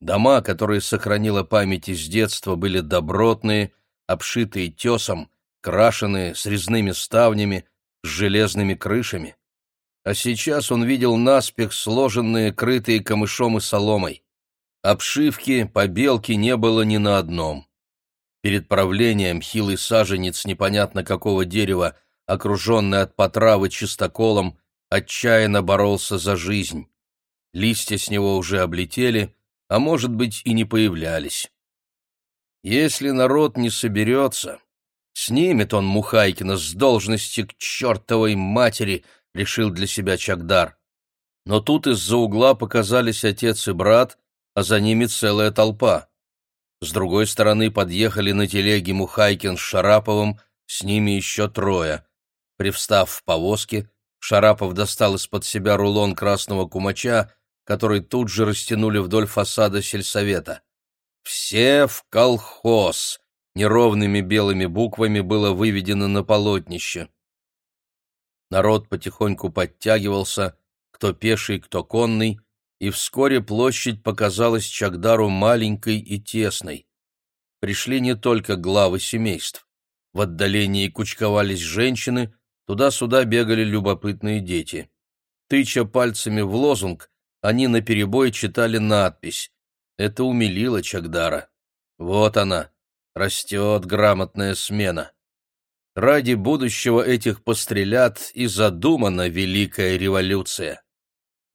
Дома, которые сохранила память из детства, были добротные, обшитые тесом, крашеные, с резными ставнями, с железными крышами. А сейчас он видел наспех сложенные, крытые камышом и соломой. Обшивки, побелки не было ни на одном. Перед правлением хилый саженец непонятно какого дерева, окруженный от потравы чистоколом, отчаянно боролся за жизнь. Листья с него уже облетели, а может быть и не появлялись. Если народ не соберется, Снимет он Мухайкина с должности к чертовой матери, решил для себя Чагдар. Но тут из-за угла показались отец и брат, а за ними целая толпа. С другой стороны подъехали на телеге Мухайкин с Шараповым, с ними еще трое. Привстав в повозке, Шарапов достал из-под себя рулон красного кумача, который тут же растянули вдоль фасада сельсовета. «Все в колхоз!» неровными белыми буквами было выведено на полотнище. Народ потихоньку подтягивался, кто пеший, кто конный, и вскоре площадь показалась Чагдару маленькой и тесной. Пришли не только главы семейств. В отдалении кучковались женщины, туда-сюда бегали любопытные дети. Тыча пальцами в лозунг, они наперебой читали надпись. Это умилило Чагдара. Вот она, Растет грамотная смена. Ради будущего этих пострелят и задумана великая революция.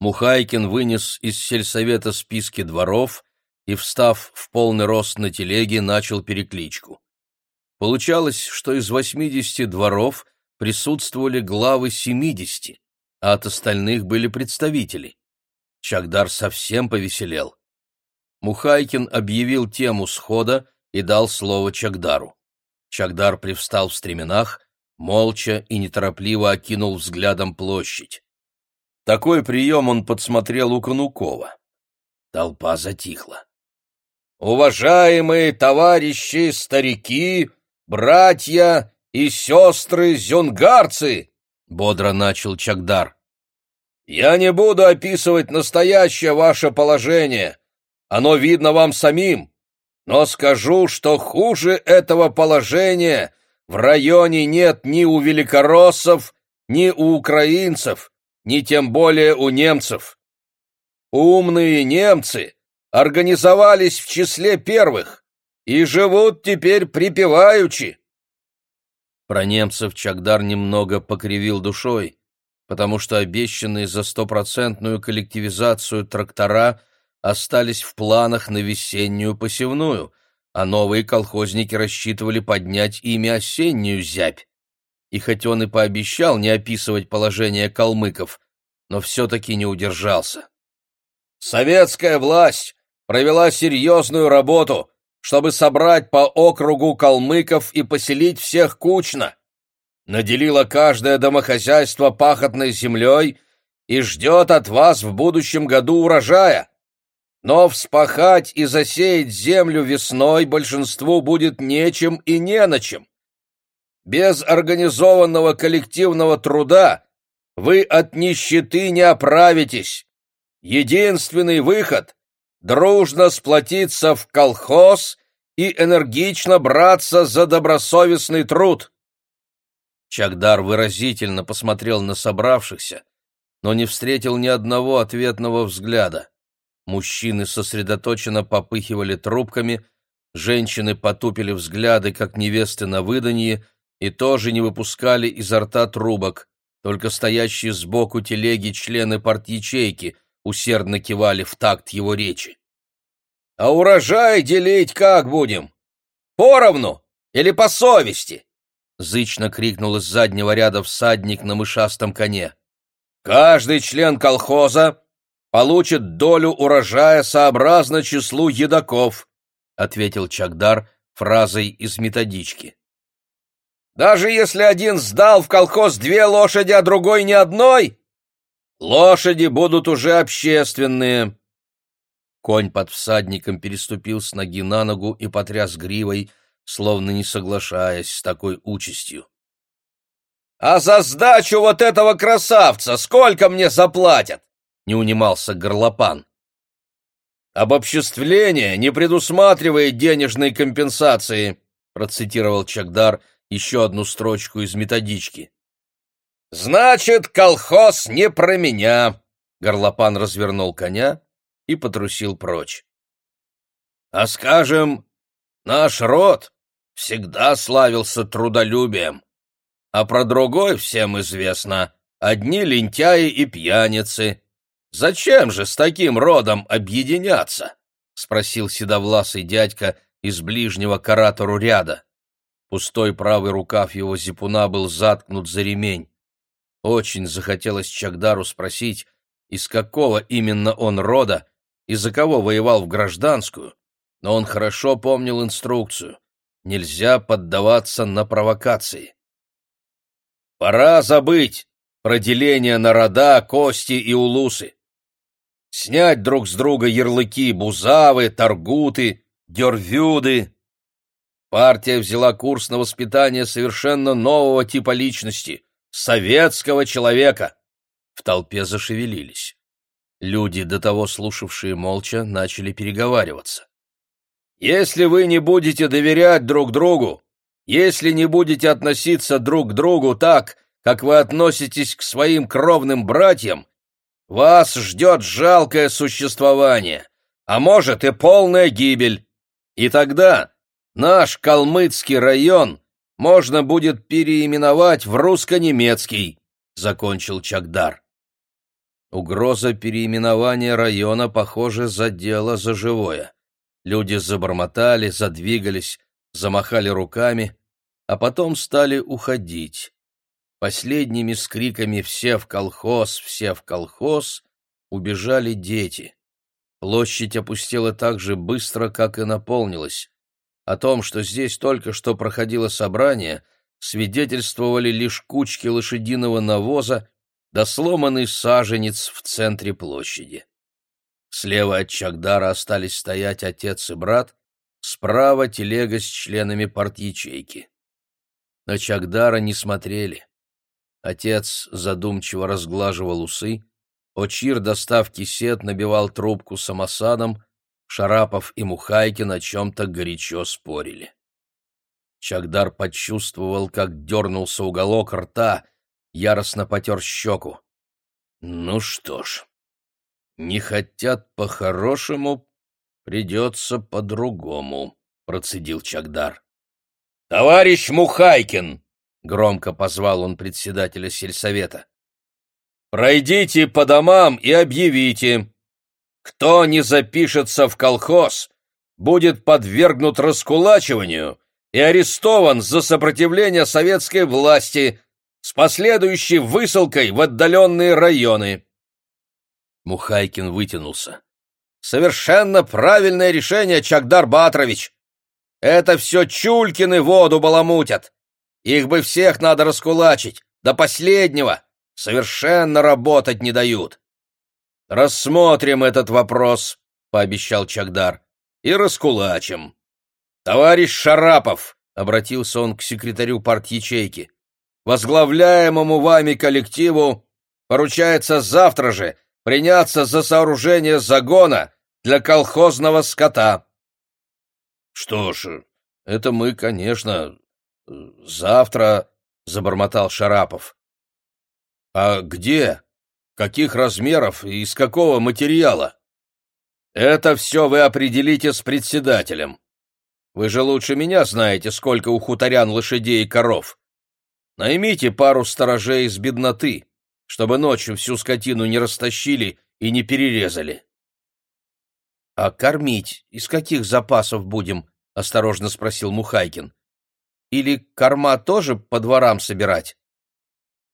Мухайкин вынес из сельсовета списки дворов и, встав в полный рост на телеге, начал перекличку. Получалось, что из 80 дворов присутствовали главы 70, а от остальных были представители. Чагдар совсем повеселел. Мухайкин объявил тему схода и дал слово Чагдару. Чагдар привстал в стременах, молча и неторопливо окинул взглядом площадь. Такой прием он подсмотрел у Конукова. Толпа затихла. «Уважаемые товарищи, старики, братья и сестры зюнгарцы!» — бодро начал Чагдар. «Я не буду описывать настоящее ваше положение. Оно видно вам самим. Но скажу, что хуже этого положения в районе нет ни у великороссов, ни у украинцев, ни тем более у немцев. Умные немцы организовались в числе первых и живут теперь припеваючи. Про немцев Чагдар немного покривил душой, потому что обещанные за стопроцентную коллективизацию трактора остались в планах на весеннюю посевную, а новые колхозники рассчитывали поднять ими осеннюю зябь. И хоть он и пообещал не описывать положение калмыков, но все-таки не удержался. Советская власть провела серьезную работу, чтобы собрать по округу калмыков и поселить всех кучно. Наделила каждое домохозяйство пахотной землей и ждет от вас в будущем году урожая. Но вспахать и засеять землю весной большинству будет нечем и не на чем. Без организованного коллективного труда вы от нищеты не оправитесь. Единственный выход — дружно сплотиться в колхоз и энергично браться за добросовестный труд. Чагдар выразительно посмотрел на собравшихся, но не встретил ни одного ответного взгляда. Мужчины сосредоточенно попыхивали трубками, женщины потупили взгляды, как невесты на выданье, и тоже не выпускали изо рта трубок, только стоящие сбоку телеги члены партячейки — усердно кивали в такт его речи. «А урожай делить как будем? Поровну или по совести?» — зычно крикнул из заднего ряда всадник на мышастом коне. «Каждый член колхоза получит долю урожая сообразно числу едоков», — ответил Чагдар фразой из методички. «Даже если один сдал в колхоз две лошади, а другой ни одной?» Лошади будут уже общественные. Конь под всадником переступил с ноги на ногу и потряс гривой, словно не соглашаясь с такой участью. «А за сдачу вот этого красавца сколько мне заплатят?» — не унимался горлопан. «Обобществление не предусматривает денежной компенсации», — процитировал Чагдар еще одну строчку из методички. «Значит, колхоз не про меня!» Горлопан развернул коня и потрусил прочь. «А скажем, наш род всегда славился трудолюбием, а про другой всем известно — одни лентяи и пьяницы. Зачем же с таким родом объединяться?» — спросил седовласый дядька из ближнего каратору ряда. Пустой правый рукав его зипуна был заткнут за ремень. Очень захотелось Чагдару спросить, из какого именно он рода и за кого воевал в гражданскую, но он хорошо помнил инструкцию. Нельзя поддаваться на провокации. Пора забыть про деление на рода, кости и улусы. Снять друг с друга ярлыки бузавы, таргуты, дервюды. Партия взяла курс на воспитание совершенно нового типа личности — советского человека!» В толпе зашевелились. Люди, до того слушавшие молча, начали переговариваться. «Если вы не будете доверять друг другу, если не будете относиться друг к другу так, как вы относитесь к своим кровным братьям, вас ждет жалкое существование, а может и полная гибель. И тогда наш калмыцкий район можно будет переименовать в русско-немецкий», — закончил Чагдар. Угроза переименования района, похоже, задела за живое. Люди забормотали, задвигались, замахали руками, а потом стали уходить. Последними с криками «Все в колхоз! Все в колхоз!» убежали дети. Площадь опустела так же быстро, как и наполнилась. О том, что здесь только что проходило собрание, свидетельствовали лишь кучки лошадиного навоза да сломанный саженец в центре площади. Слева от Чагдара остались стоять отец и брат, справа телега с членами партячейки. На Чагдара не смотрели. Отец задумчиво разглаживал усы, Очир, достав кисет, набивал трубку самосадом, Шарапов и Мухайкин о чем-то горячо спорили. Чагдар почувствовал, как дернулся уголок рта, яростно потер щеку. Ну что ж, не хотят по-хорошему, придется по-другому, процедил Чагдар. Товарищ Мухайкин! Громко позвал он председателя сельсовета. Пройдите по домам и объявите, кто не запишется в колхоз, будет подвергнут раскулачиванию и арестован за сопротивление советской власти с последующей высылкой в отдаленные районы. Мухайкин вытянулся. «Совершенно правильное решение, Чагдар Батрович! Это все Чулькины воду баламутят! Их бы всех надо раскулачить, до последнего! Совершенно работать не дают!» «Рассмотрим этот вопрос», — пообещал Чагдар, — «и раскулачим». «Товарищ Шарапов», — обратился он к секретарю партячейки, — «возглавляемому вами коллективу поручается завтра же приняться за сооружение загона для колхозного скота». «Что ж, это мы, конечно, завтра», — забормотал Шарапов. «А где?» каких размеров и из какого материала. Это все вы определите с председателем. Вы же лучше меня знаете, сколько у хуторян лошадей и коров. Наймите пару сторожей из бедноты, чтобы ночью всю скотину не растащили и не перерезали. — А кормить из каких запасов будем? — осторожно спросил Мухайкин. — Или корма тоже по дворам собирать?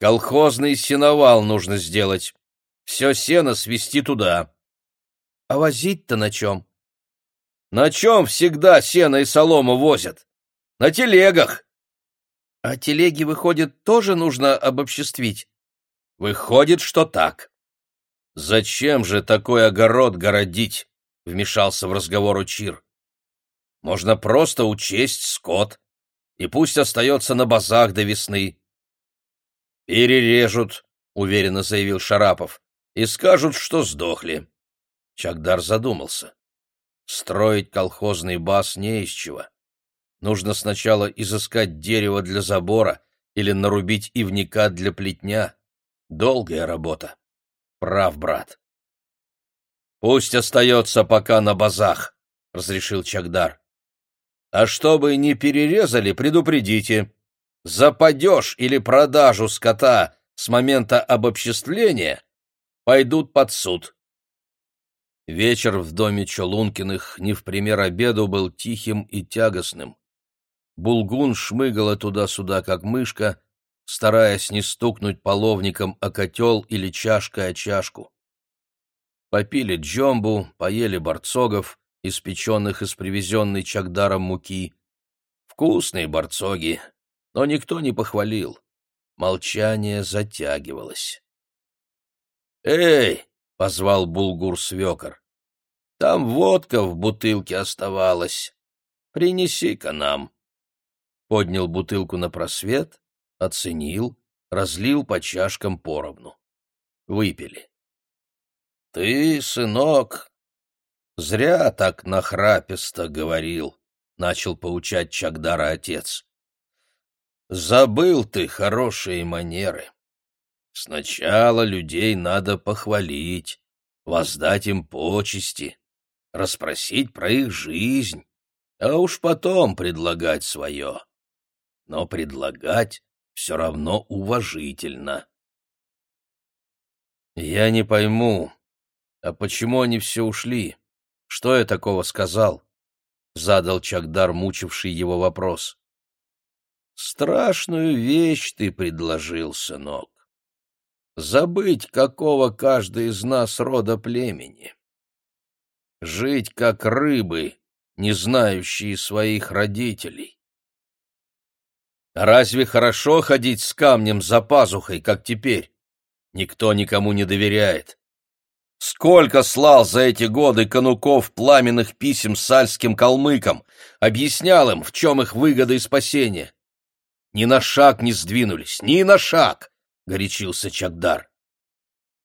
Колхозный сеновал нужно сделать. Все сено свести туда. А возить-то на чем? На чем всегда сено и солому возят? На телегах. А телеги, выходит, тоже нужно обобществить? Выходит, что так. Зачем же такой огород городить? Вмешался в разговор Учир. Можно просто учесть скот, и пусть остается на базах до весны. «Перережут», — уверенно заявил Шарапов, — «и скажут, что сдохли». Чагдар задумался. Строить колхозный баз не из чего. Нужно сначала изыскать дерево для забора или нарубить ивника для плетня. Долгая работа. Прав, брат. «Пусть остается пока на базах», — разрешил Чагдар. «А чтобы не перерезали, предупредите за падеж или продажу скота с момента обобществления пойдут под суд. Вечер в доме Чолункиных не в пример обеду был тихим и тягостным. Булгун шмыгала туда-сюда, как мышка, стараясь не стукнуть половником о котел или чашкой о чашку. Попили джомбу, поели борцогов, испеченных из привезенной чагдаром муки. Вкусные борцоги, но никто не похвалил. Молчание затягивалось. «Эй!» — позвал булгур-свекор. «Там водка в бутылке оставалась. Принеси-ка нам». Поднял бутылку на просвет, оценил, разлил по чашкам поровну. Выпили. «Ты, сынок, зря так нахраписто говорил», — начал поучать Чагдара отец. Забыл ты хорошие манеры. Сначала людей надо похвалить, воздать им почести, расспросить про их жизнь, а уж потом предлагать свое. Но предлагать все равно уважительно. Я не пойму, а почему они все ушли? Что я такого сказал? Задал Чагдар, мучивший его вопрос. Страшную вещь ты предложил, сынок. Забыть, какого каждый из нас рода племени. Жить как рыбы, не знающие своих родителей. Разве хорошо ходить с камнем за пазухой, как теперь? Никто никому не доверяет. Сколько слал за эти годы Конуков пламенных писем сальским калмыкам, объяснял им, в чем их выгода и спасение. Ни на шаг не сдвинулись, ни на шаг, — горячился Чагдар.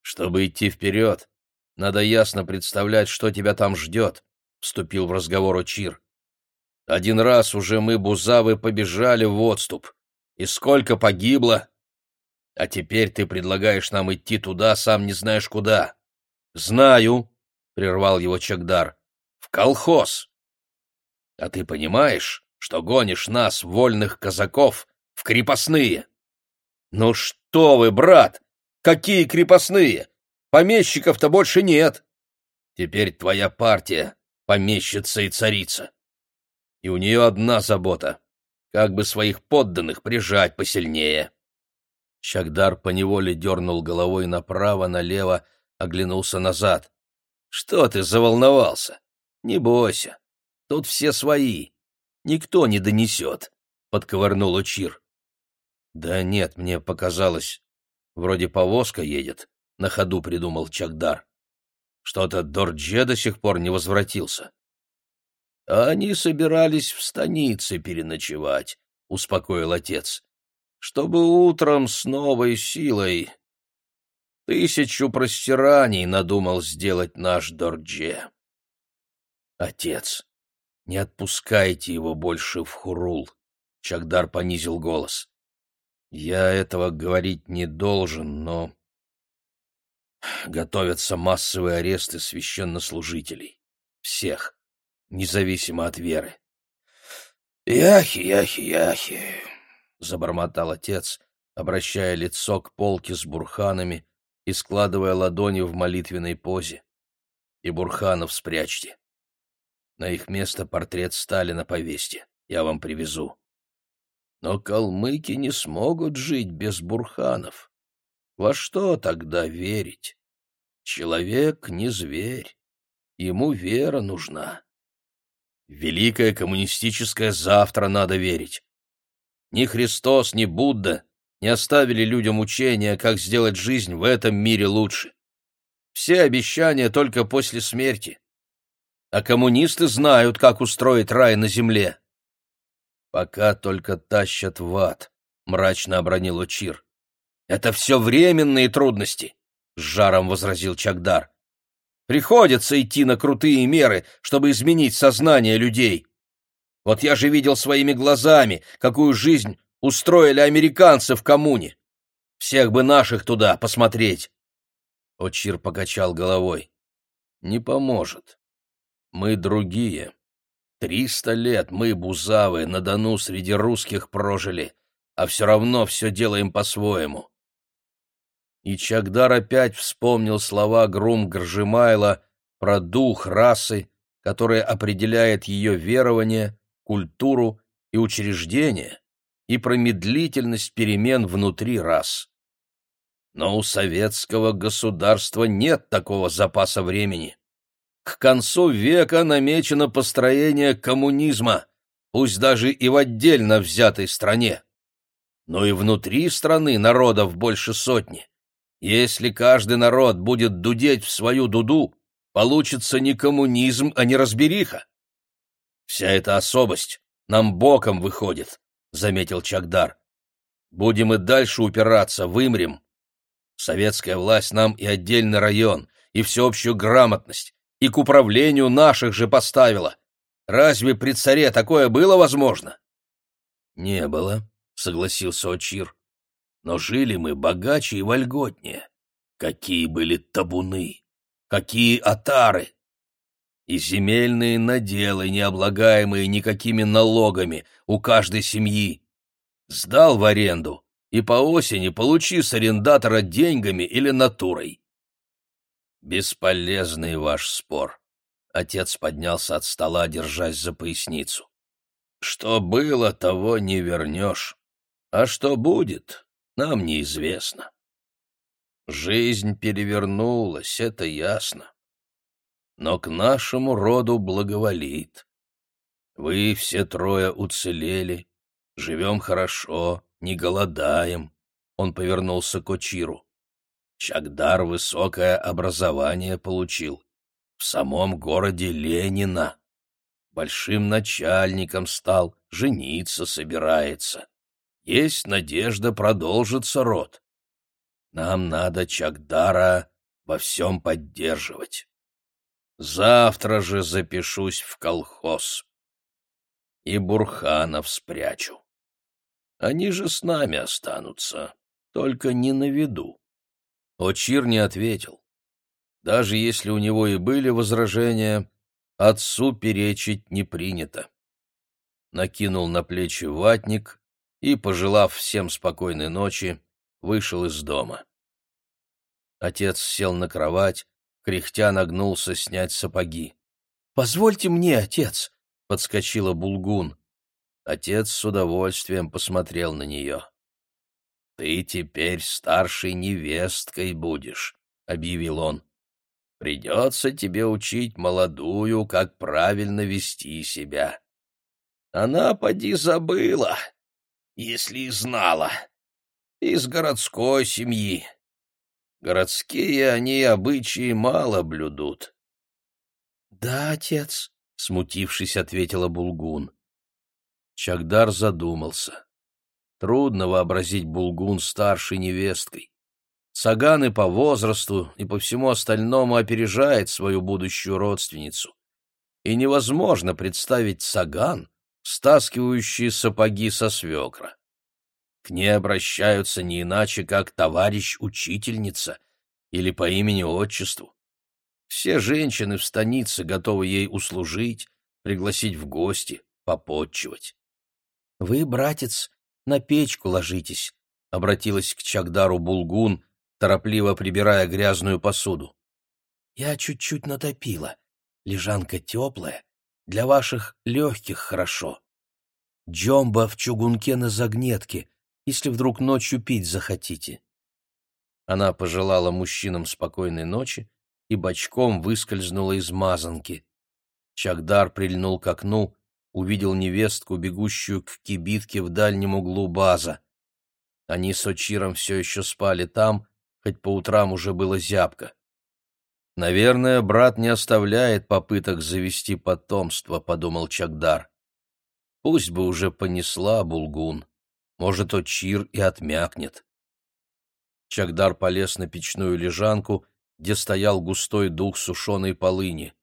Чтобы идти вперед, надо ясно представлять, что тебя там ждет, — вступил в разговор Учир. Один раз уже мы, бузавы, побежали в отступ. И сколько погибло? А теперь ты предлагаешь нам идти туда, сам не знаешь куда. Знаю, — прервал его Чагдар, — в колхоз. А ты понимаешь, что гонишь нас, вольных казаков, в крепостные? Ну что вы, брат, какие крепостные? Помещиков-то больше нет. Теперь твоя партия — помещица и царица. И у нее одна забота — как бы своих подданных прижать посильнее. Чагдар поневоле дернул головой направо-налево, оглянулся назад. «Что ты заволновался? Не бойся. Тут все свои. Никто не донесет», — подковырнул Учир. «Да нет, мне показалось, вроде повозка едет», — на ходу придумал Чагдар. «Что-то Дордже до сих пор не возвратился». «А они собирались в станице переночевать», — успокоил отец, «чтобы утром с новой силой Тысячу простираний надумал сделать наш Дордже. Отец, не отпускайте его больше в Хурул. Чагдар понизил голос. Я этого говорить не должен, но готовятся массовые аресты священнослужителей. Всех, независимо от веры. «Яхи, яхи, яхи!» — забормотал отец, обращая лицо к полке с бурханами, и складывая ладони в молитвенной позе. И Бурханов спрячьте. На их место портрет Сталина повесьте, я вам привезу. Но калмыки не смогут жить без Бурханов. Во что тогда верить? Человек не зверь, ему вера нужна. Великое коммунистическое завтра надо верить. Ни Христос, ни Будда не оставили людям учения, как сделать жизнь в этом мире лучше. Все обещания только после смерти. А коммунисты знают, как устроить рай на земле. Пока только тащат в ад, — мрачно обронил Учир. Это все временные трудности, — с жаром возразил Чагдар. Приходится идти на крутые меры, чтобы изменить сознание людей. Вот я же видел своими глазами, какую жизнь устроили американцы в коммуне. Всех бы наших туда посмотреть. Очир покачал головой. Не поможет. Мы другие. Триста лет мы, бузавы, на Дону среди русских прожили, а все равно все делаем по-своему. И Чагдар опять вспомнил слова Грум Гржимайла про дух расы, который определяет ее верование, культуру и учреждения, и про медлительность перемен внутри рас. Но у советского государства нет такого запаса времени. К концу века намечено построение коммунизма, пусть даже и в отдельно взятой стране. Но и внутри страны народов больше сотни. Если каждый народ будет дудеть в свою дуду, получится не коммунизм, а не разбериха. Вся эта особость нам боком выходит. — заметил Чагдар. «Будем и дальше упираться, вымрем. Советская власть нам и отдельный район, и всеобщую грамотность, и к управлению наших же поставила. Разве при царе такое было возможно?» «Не было», — согласился Очир. «Но жили мы богаче и вольготнее. Какие были табуны! Какие отары! И земельные наделы, не облагаемые никакими налогами у каждой семьи. Сдал в аренду и по осени получи с арендатора деньгами или натурой. Бесполезный ваш спор. Отец поднялся от стола, держась за поясницу. Что было, того не вернешь. А что будет, нам неизвестно. Жизнь перевернулась, это ясно но к нашему роду благоволит. Вы все трое уцелели, живем хорошо, не голодаем. Он повернулся к Очиру. Чагдар высокое образование получил. В самом городе Ленина. Большим начальником стал, жениться собирается. Есть надежда продолжится род. Нам надо Чагдара во всем поддерживать. Завтра же запишусь в колхоз. И Бурханов спрячу. Они же с нами останутся, только не на виду. Очир не ответил. Даже если у него и были возражения, отцу перечить не принято. Накинул на плечи ватник и, пожелав всем спокойной ночи, вышел из дома. Отец сел на кровать, кряхтя нагнулся снять сапоги. «Позвольте мне, отец!» — подскочила Булгун. Отец с удовольствием посмотрел на нее. «Ты теперь старшей невесткой будешь», — объявил он. «Придется тебе учить молодую, как правильно вести себя. Она, поди, забыла, если и знала. Из городской семьи. Городские они обычаи мало блюдут». «Да, отец», — смутившись, ответила Булгун. Чагдар задумался. Трудно вообразить Булгун старшей невесткой. Саган и по возрасту, и по всему остальному опережает свою будущую родственницу. И невозможно представить Саган, стаскивающие сапоги со свекра. К ней обращаются не иначе, как товарищ-учительница или по имени-отчеству. Все женщины в станице готовы ей услужить, пригласить в гости, попотчевать. «Вы, братец, на печку ложитесь», — обратилась к Чагдару Булгун, торопливо прибирая грязную посуду. «Я чуть-чуть натопила. Лежанка теплая, для ваших легких хорошо. Джомба в чугунке на загнетке, если вдруг ночью пить захотите». Она пожелала мужчинам спокойной ночи и бочком выскользнула из мазанки. Чагдар прильнул к окну, увидел невестку, бегущую к кибитке в дальнем углу база. Они с Очиром все еще спали там, хоть по утрам уже было зябко. «Наверное, брат не оставляет попыток завести потомство», — подумал Чагдар. «Пусть бы уже понесла Булгун. Может, Очир и отмякнет». Чагдар полез на печную лежанку, где стоял густой дух сушеной полыни.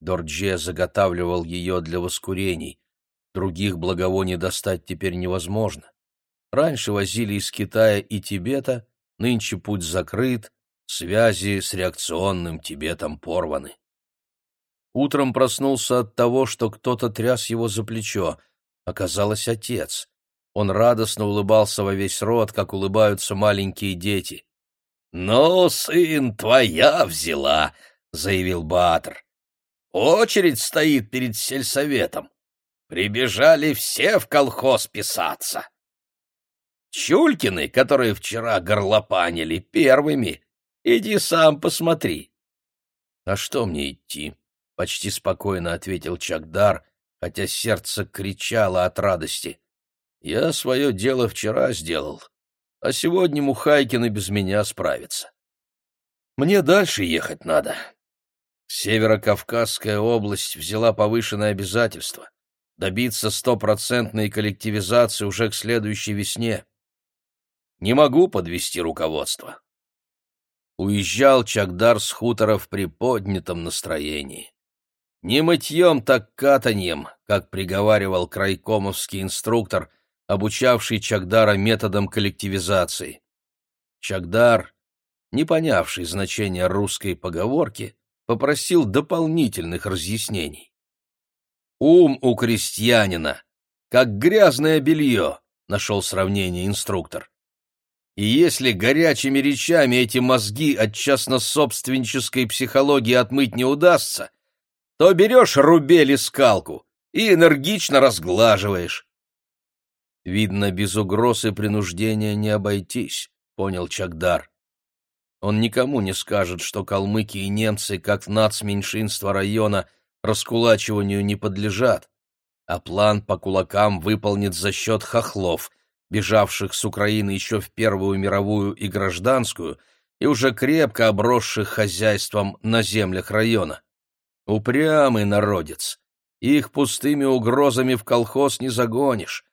Дордже заготавливал ее для воскурений. Других благовоний достать теперь невозможно. Раньше возили из Китая и Тибета, нынче путь закрыт, связи с реакционным Тибетом порваны. Утром проснулся от того, что кто-то тряс его за плечо. Оказалось, отец. Он радостно улыбался во весь рот, как улыбаются маленькие дети. «Ну, сын, твоя взяла», — заявил Баатр. Очередь стоит перед сельсоветом. Прибежали все в колхоз писаться. Чулькины, которые вчера горлопанили первыми, иди сам посмотри. — А что мне идти? — почти спокойно ответил Чагдар, хотя сердце кричало от радости. — Я свое дело вчера сделал, а сегодня Мухайкины без меня справятся. Мне дальше ехать надо. Северо-Кавказская область взяла повышенное обязательство добиться стопроцентной коллективизации уже к следующей весне. Не могу подвести руководство. Уезжал Чагдар с хутора в приподнятом настроении. Не мытьем, так катаньем, как приговаривал крайкомовский инструктор, обучавший Чагдара методом коллективизации. Чагдар, не понявший значения русской поговорки, попросил дополнительных разъяснений. «Ум у крестьянина, как грязное белье», — нашел сравнение инструктор. И если горячими речами эти мозги от частно-собственнической психологии отмыть не удастся, то берешь рубель скалку и энергично разглаживаешь. Видно, без угроз и принуждения не обойтись, понял Чагдар. Он никому не скажет, что калмыки и немцы, как нацменьшинство района, раскулачиванию не подлежат, а план по кулакам выполнит за счет хохлов, бежавших с Украины еще в Первую мировую и гражданскую, и уже крепко обросших хозяйством на землях района. Упрямый народец. Их пустыми угрозами в колхоз не загонишь.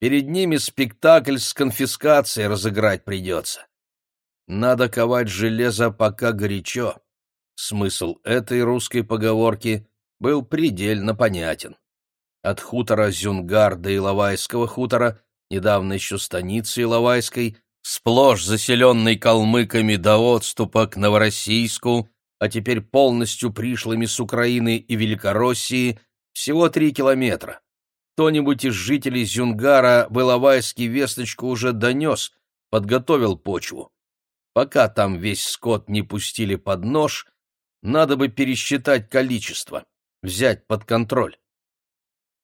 Перед ними спектакль с конфискацией разыграть придется. Надо ковать железо, пока горячо. Смысл этой русской поговорки был предельно понятен. От хутора Зюнгар до Иловайского хутора, недавно еще станицы Иловайской, сплошь заселенной калмыками до отступа к Новороссийску, а теперь полностью пришлыми с Украины и Великороссии, всего три километра. Кто-нибудь из жителей Зюнгара в Иловайский весточку уже донес, подготовил почву. Пока там весь скот не пустили под нож, надо бы пересчитать количество, взять под контроль.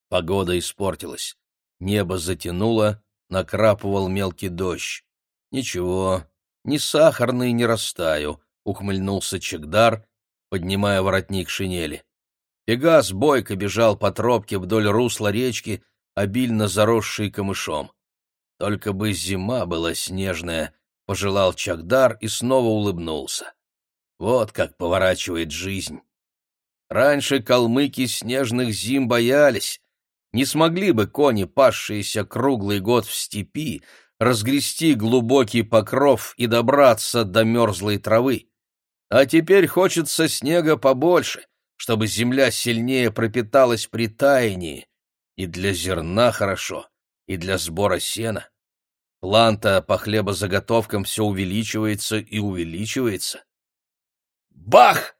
Погода испортилась. Небо затянуло, накрапывал мелкий дождь. Ничего, ни сахарный не растаю, ухмыльнулся Чегдар, поднимая воротник шинели. Пегас бойко бежал по тропке вдоль русла речки, обильно заросшей камышом. Только бы зима была снежная, пожелал Чагдар и снова улыбнулся. Вот как поворачивает жизнь. Раньше калмыки снежных зим боялись. Не смогли бы кони, пасшиеся круглый год в степи, разгрести глубокий покров и добраться до мерзлой травы. А теперь хочется снега побольше, чтобы земля сильнее пропиталась при таянии. И для зерна хорошо, и для сбора сена. Планта по хлебозаготовкам все увеличивается и увеличивается. Бах!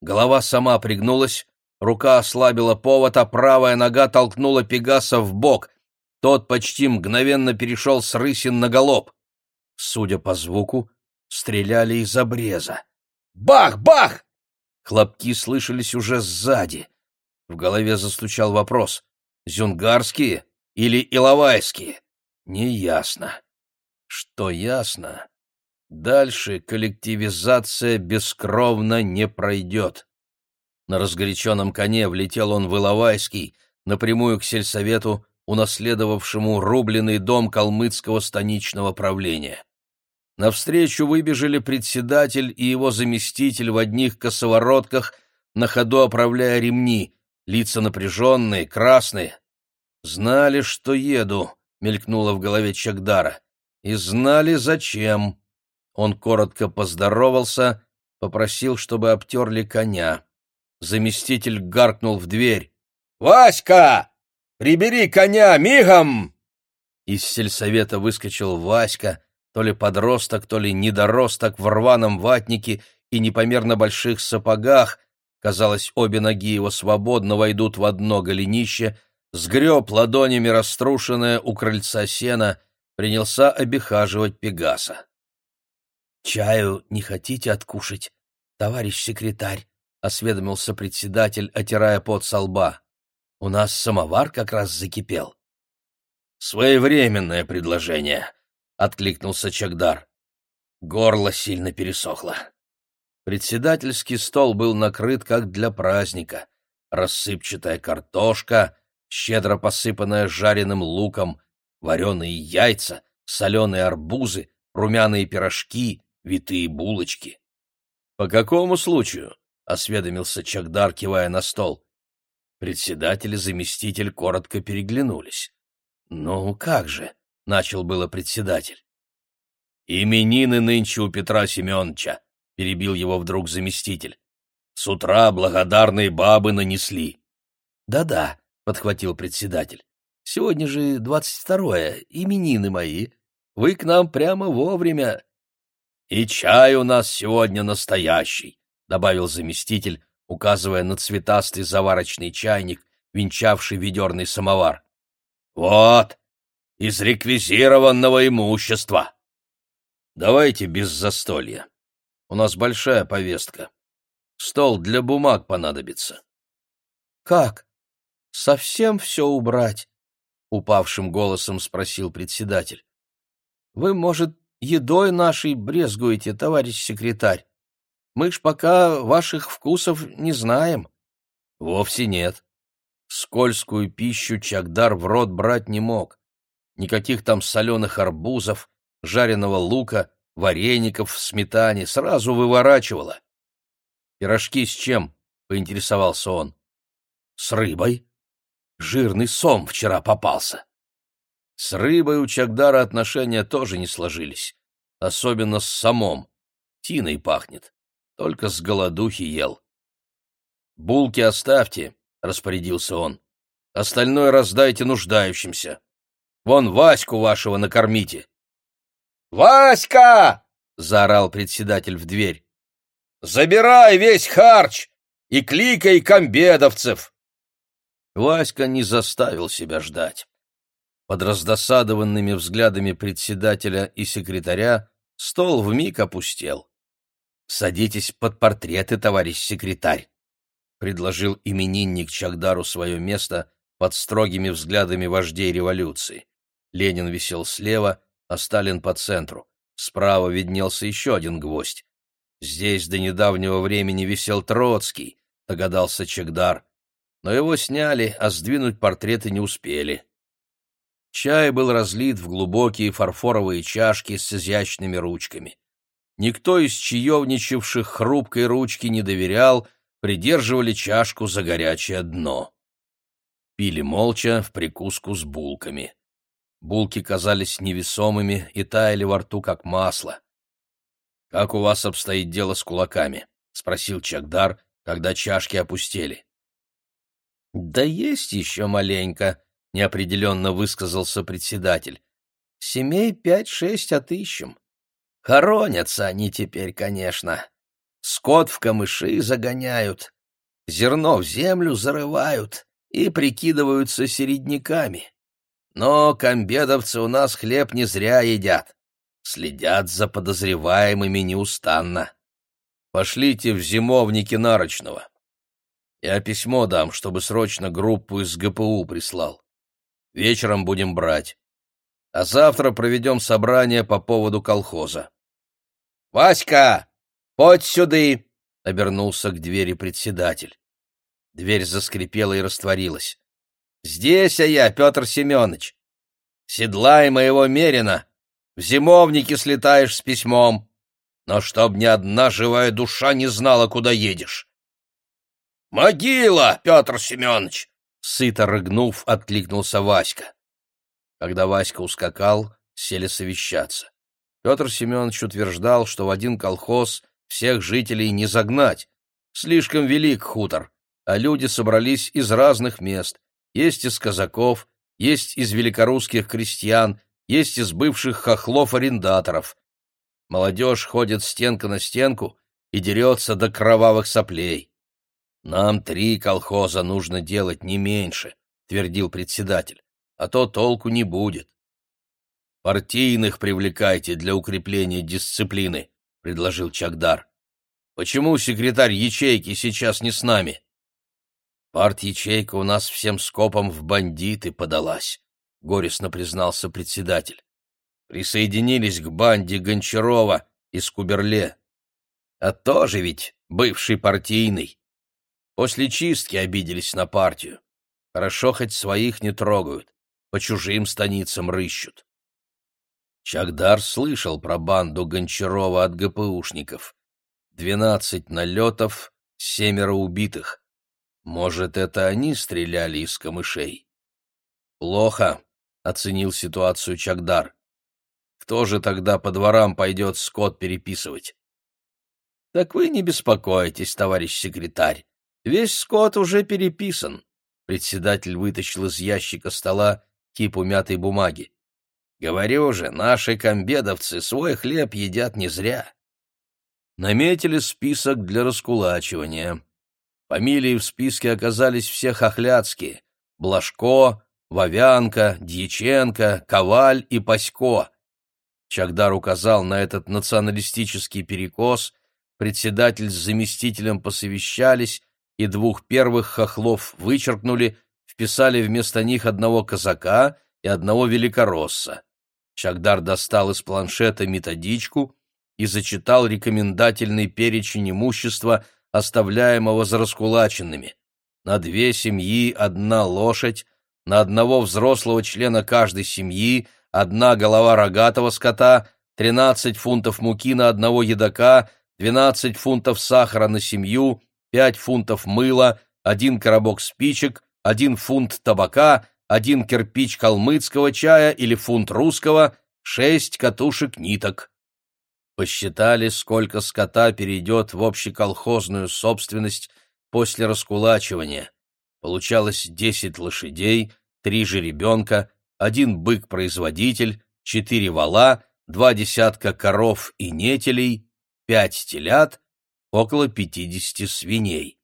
Голова сама пригнулась, рука ослабила повод, а правая нога толкнула Пегаса в бок. Тот почти мгновенно перешел с рысин на галоп. Судя по звуку, стреляли из обреза. Бах! Бах! Хлопки слышались уже сзади. В голове застучал вопрос: зюнгарские или иловайские? Неясно. Что ясно? Дальше коллективизация бескровно не пройдет. На разгоряченном коне влетел он в Иловайский, напрямую к сельсовету, унаследовавшему рубленый дом калмыцкого станичного правления. Навстречу выбежали председатель и его заместитель в одних косоворотках, на ходу оправляя ремни, лица напряженные, красные. «Знали, что еду», — мелькнуло в голове Чагдара, — «и знали, зачем». Он коротко поздоровался, попросил, чтобы обтерли коня. Заместитель гаркнул в дверь. «Васька! Прибери коня, мигом!» Из сельсовета выскочил Васька, то ли подросток, то ли недоросток в рваном ватнике и непомерно больших сапогах. Казалось, обе ноги его свободно войдут в одно голенище, сгреб ладонями раструшенное у крыльца сена, принялся обихаживать Пегаса. «Чаю не хотите откушать, товарищ секретарь?» — осведомился председатель, отирая пот со лба. «У нас самовар как раз закипел». «Своевременное предложение», — откликнулся Чагдар. Горло сильно пересохло. Председательский стол был накрыт как для праздника. Рассыпчатая картошка, щедро посыпанная жареным луком, вареные яйца, соленые арбузы, румяные пирожки, витые булочки. «По какому случаю?» — осведомился Чагдар, кивая на стол. Председатель и заместитель коротко переглянулись. «Ну, как же?» — начал было председатель. «Именины нынче у Петра Семеновича», — перебил его вдруг заместитель. «С утра благодарные бабы нанесли». «Да-да», — подхватил председатель. «Сегодня же двадцать второе, именины мои. Вы к нам прямо вовремя. «И чай у нас сегодня настоящий», — добавил заместитель, указывая на цветастый заварочный чайник, венчавший ведерный самовар. «Вот, из реквизированного имущества». «Давайте без застолья. У нас большая повестка. Стол для бумаг понадобится». «Как? Совсем все убрать?» — упавшим голосом спросил председатель. «Вы, может, едой нашей брезгуете, товарищ секретарь? Мы ж пока ваших вкусов не знаем». «Вовсе нет. Скользкую пищу Чагдар в рот брать не мог. Никаких там соленых арбузов, жареного лука, вареников в сметане, сразу выворачивало. «Пирожки с чем?» — поинтересовался он. «С рыбой. Жирный сом вчера попался». С рыбой у Чагдара отношения тоже не сложились, особенно с самом. Тиной пахнет, только с голодухи ел. «Булки оставьте», — распорядился он. «Остальное раздайте нуждающимся. Вон Ваську вашего накормите». «Васька!» — заорал председатель в дверь. «Забирай весь харч и кликай комбедовцев!» Васька не заставил себя ждать. Под раздосадованными взглядами председателя и секретаря стол вмиг опустел. «Садитесь под портреты, товарищ секретарь», — предложил именинник Чагдару свое место под строгими взглядами вождей революции. Ленин висел слева, а Сталин по центру. Справа виднелся еще один гвоздь. Здесь до недавнего времени висел Троцкий, догадался Чагдар, но его сняли, а сдвинуть портреты не успели. Чай был разлит в глубокие фарфоровые чашки с изящными ручками. Никто из чаевничавших хрупкой ручки не доверял, придерживали чашку за горячее дно. Пили молча в прикуску с булками. Булки казались невесомыми и таяли во рту, как масло. «Как у вас обстоит дело с кулаками?» — спросил Чагдар, когда чашки опустели. «Да есть еще маленько», — неопределенно высказался председатель. «Семей пять-шесть отыщем. Хоронятся они теперь, конечно. Скот в камыши загоняют, зерно в землю зарывают и прикидываются середняками. Но комбедовцы у нас хлеб не зря едят. Следят за подозреваемыми неустанно. Пошлите в зимовники Нарочного. Я письмо дам, чтобы срочно группу из ГПУ прислал. Вечером будем брать. А завтра проведем собрание по поводу колхоза. — Васька, подь сюды! — обернулся к двери председатель. Дверь заскрипела и растворилась. — Здесь а я, Петр Семенович. Седлай моего Мерина. В зимовнике слетаешь с письмом. Но чтоб ни одна живая душа не знала, куда едешь. — Могила, Петр Семенович! Сыто рыгнув, откликнулся Васька. Когда Васька ускакал, сели совещаться. Петр Семенович утверждал, что в один колхоз всех жителей не загнать. Слишком велик хутор, а люди собрались из разных мест. Есть из казаков, есть из великорусских крестьян, есть из бывших хохлов-арендаторов. Молодежь ходит стенка на стенку и дерется до кровавых соплей. «Нам три колхоза нужно делать не меньше», — твердил председатель, «а то толку не будет». «Партийных привлекайте для укрепления дисциплины», — предложил Чагдар. «Почему секретарь ячейки сейчас не с нами?» «Парт-ячейка у нас всем скопом в бандиты подалась», — горестно признался председатель. «Присоединились к банде Гончарова из Куберле. А тоже ведь бывший партийный. После чистки обиделись на партию. Хорошо, хоть своих не трогают, по чужим станицам рыщут. Чагдар слышал про банду Гончарова от ГПУшников. Двенадцать налетов, семеро убитых. Может, это они стреляли из камышей? Плохо, — оценил ситуацию Чагдар. Кто же тогда по дворам пойдет скот переписывать? — Так вы не беспокойтесь, товарищ секретарь. Весь скот уже переписан. Председатель вытащил из ящика стола кипу мятой бумаги. Говорю же, наши комбедовцы свой хлеб едят не зря. Наметили список для раскулачивания. Фамилии в списке оказались все хохляцкие. Блажко, Вовянка, Дьяченко, Коваль и Пасько. Чагдар указал на этот националистический перекос, председатель с заместителем посовещались, и двух первых хохлов вычеркнули, вписали вместо них одного казака и одного великоросса. Чагдар достал из планшета методичку и зачитал рекомендательный перечень имущества, оставляемого за раскулаченными. На две семьи одна лошадь, на одного взрослого члена каждой семьи одна голова рогатого скота, 13 фунтов муки на одного едока, 12 фунтов сахара на семью, 5 фунтов мыла, один коробок спичек, один фунт табака, один кирпич калмыцкого чая или фунт русского, шесть катушек ниток. Посчитали, сколько скота перейдет в общеколхозную собственность после раскулачивания. Получалось десять лошадей, три жеребенка, один бык-производитель, четыре вала, два десятка коров и нетелей, пять телят, около пятидесяти свиней.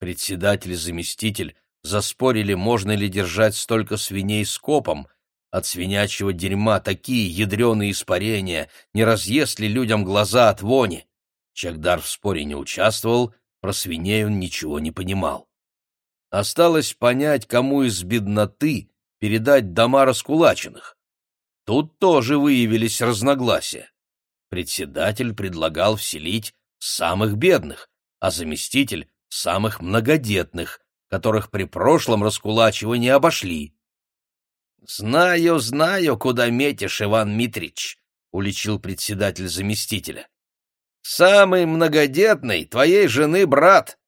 Председатель и заместитель заспорили, можно ли держать столько свиней скопом. От свинячьего дерьма такие ядреные испарения, не разъест ли людям глаза от вони. Чагдар в споре не участвовал, про свиней он ничего не понимал. Осталось понять, кому из бедноты передать дома раскулаченных. Тут тоже выявились разногласия. Председатель предлагал вселить самых бедных, а заместитель — самых многодетных, которых при прошлом раскулачивании обошли. «Знаю, знаю, куда метишь, Иван Митрич», — уличил председатель заместителя. «Самый многодетный твоей жены брат.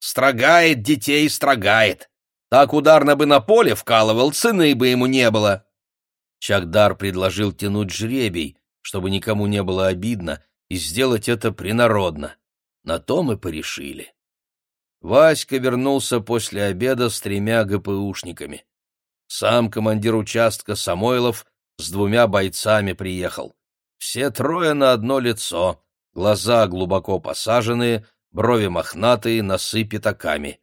Строгает детей, строгает. Так ударно бы на поле вкалывал, цены бы ему не было». Чагдар предложил тянуть жребий, чтобы никому не было обидно, и сделать это принародно. На то мы порешили. Васька вернулся после обеда с тремя ГПУшниками. Сам командир участка Самойлов с двумя бойцами приехал. Все трое на одно лицо, глаза глубоко посаженные, брови мохнатые, носы пятаками.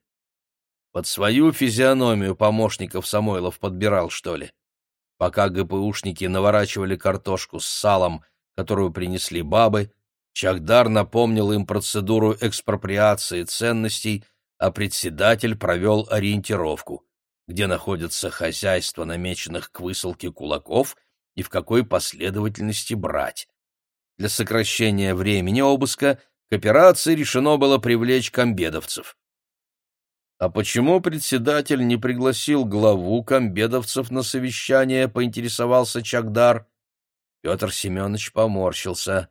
Под свою физиономию помощников Самойлов подбирал, что ли? Пока ГПУшники наворачивали картошку с салом, которую принесли бабы, Чагдар напомнил им процедуру экспроприации ценностей, а председатель провел ориентировку, где находятся хозяйства, намеченных к высылке кулаков, и в какой последовательности брать. Для сокращения времени обыска к операции решено было привлечь комбедовцев. «А почему председатель не пригласил главу комбедовцев на совещание?» — поинтересовался Чагдар. Петр Семенович поморщился.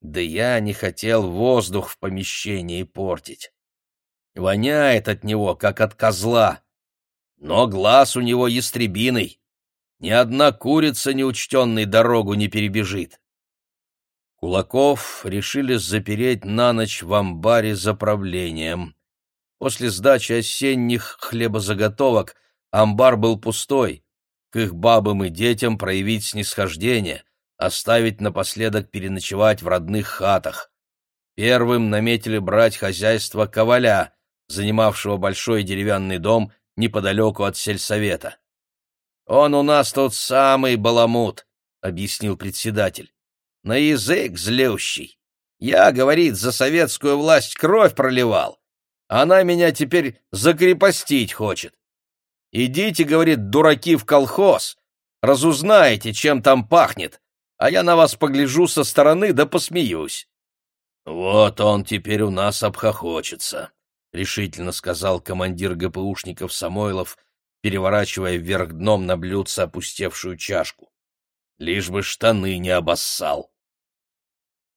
Да я не хотел воздух в помещении портить. Воняет от него, как от козла. Но глаз у него ястребиный. Ни одна курица неучтенной дорогу не перебежит. Кулаков решили запереть на ночь в амбаре за правлением. После сдачи осенних хлебозаготовок амбар был пустой. К их бабам и детям проявить снисхождение, оставить напоследок переночевать в родных хатах. Первым наметили брать хозяйство Коваля, занимавшего большой деревянный дом неподалеку от сельсовета. «Он у нас тут самый баламут», — объяснил председатель. «На язык злющий. Я, говорит, за советскую власть кровь проливал. Она меня теперь закрепостить хочет. Идите, — говорит, — дураки в колхоз, разузнаете, чем там пахнет, а я на вас погляжу со стороны да посмеюсь. — Вот он теперь у нас обхохочется, — решительно сказал командир ГПУшников Самойлов, переворачивая вверх дном на блюдце опустевшую чашку. Лишь бы штаны не обоссал.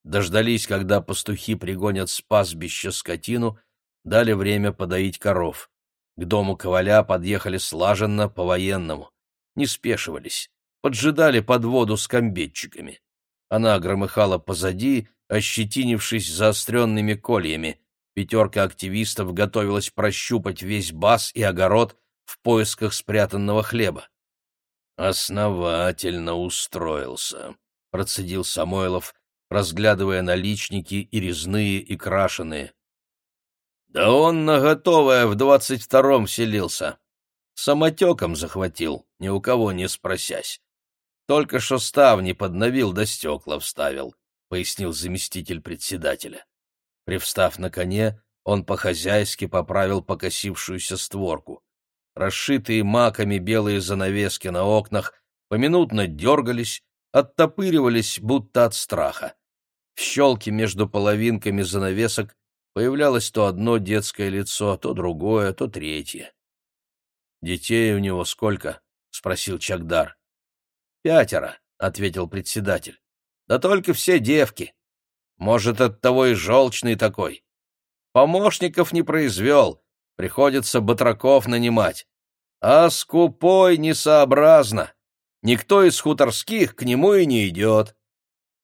Дождались, когда пастухи пригонят с пастбища скотину, дали время подоить коров. К дому коваля подъехали слаженно, по-военному. Не спешивались поджидали подводу с комбетчиками. Она громыхала позади, ощетинившись заостренными кольями. Пятерка активистов готовилась прощупать весь баз и огород в поисках спрятанного хлеба. «Основательно устроился», — процедил Самойлов, разглядывая наличники и резные, и крашеные. «Да он на готовое в двадцать втором селился. Самотеком захватил, ни у кого не спросясь. Только что ставни подновил да стекла вставил, — пояснил заместитель председателя. Привстав на коне, он по-хозяйски поправил покосившуюся створку. Расшитые маками белые занавески на окнах поминутно дергались, оттопыривались, будто от страха. В щелке между половинками занавесок появлялось то одно детское лицо, то другое, то третье. «Детей у него сколько?» — спросил Чагдар. «Пятеро», — ответил председатель. Да только все девки. Может, оттого и желчный такой. Помощников не произвел, приходится батраков нанимать. А скупой несообразно. Никто из хуторских к нему и не идет.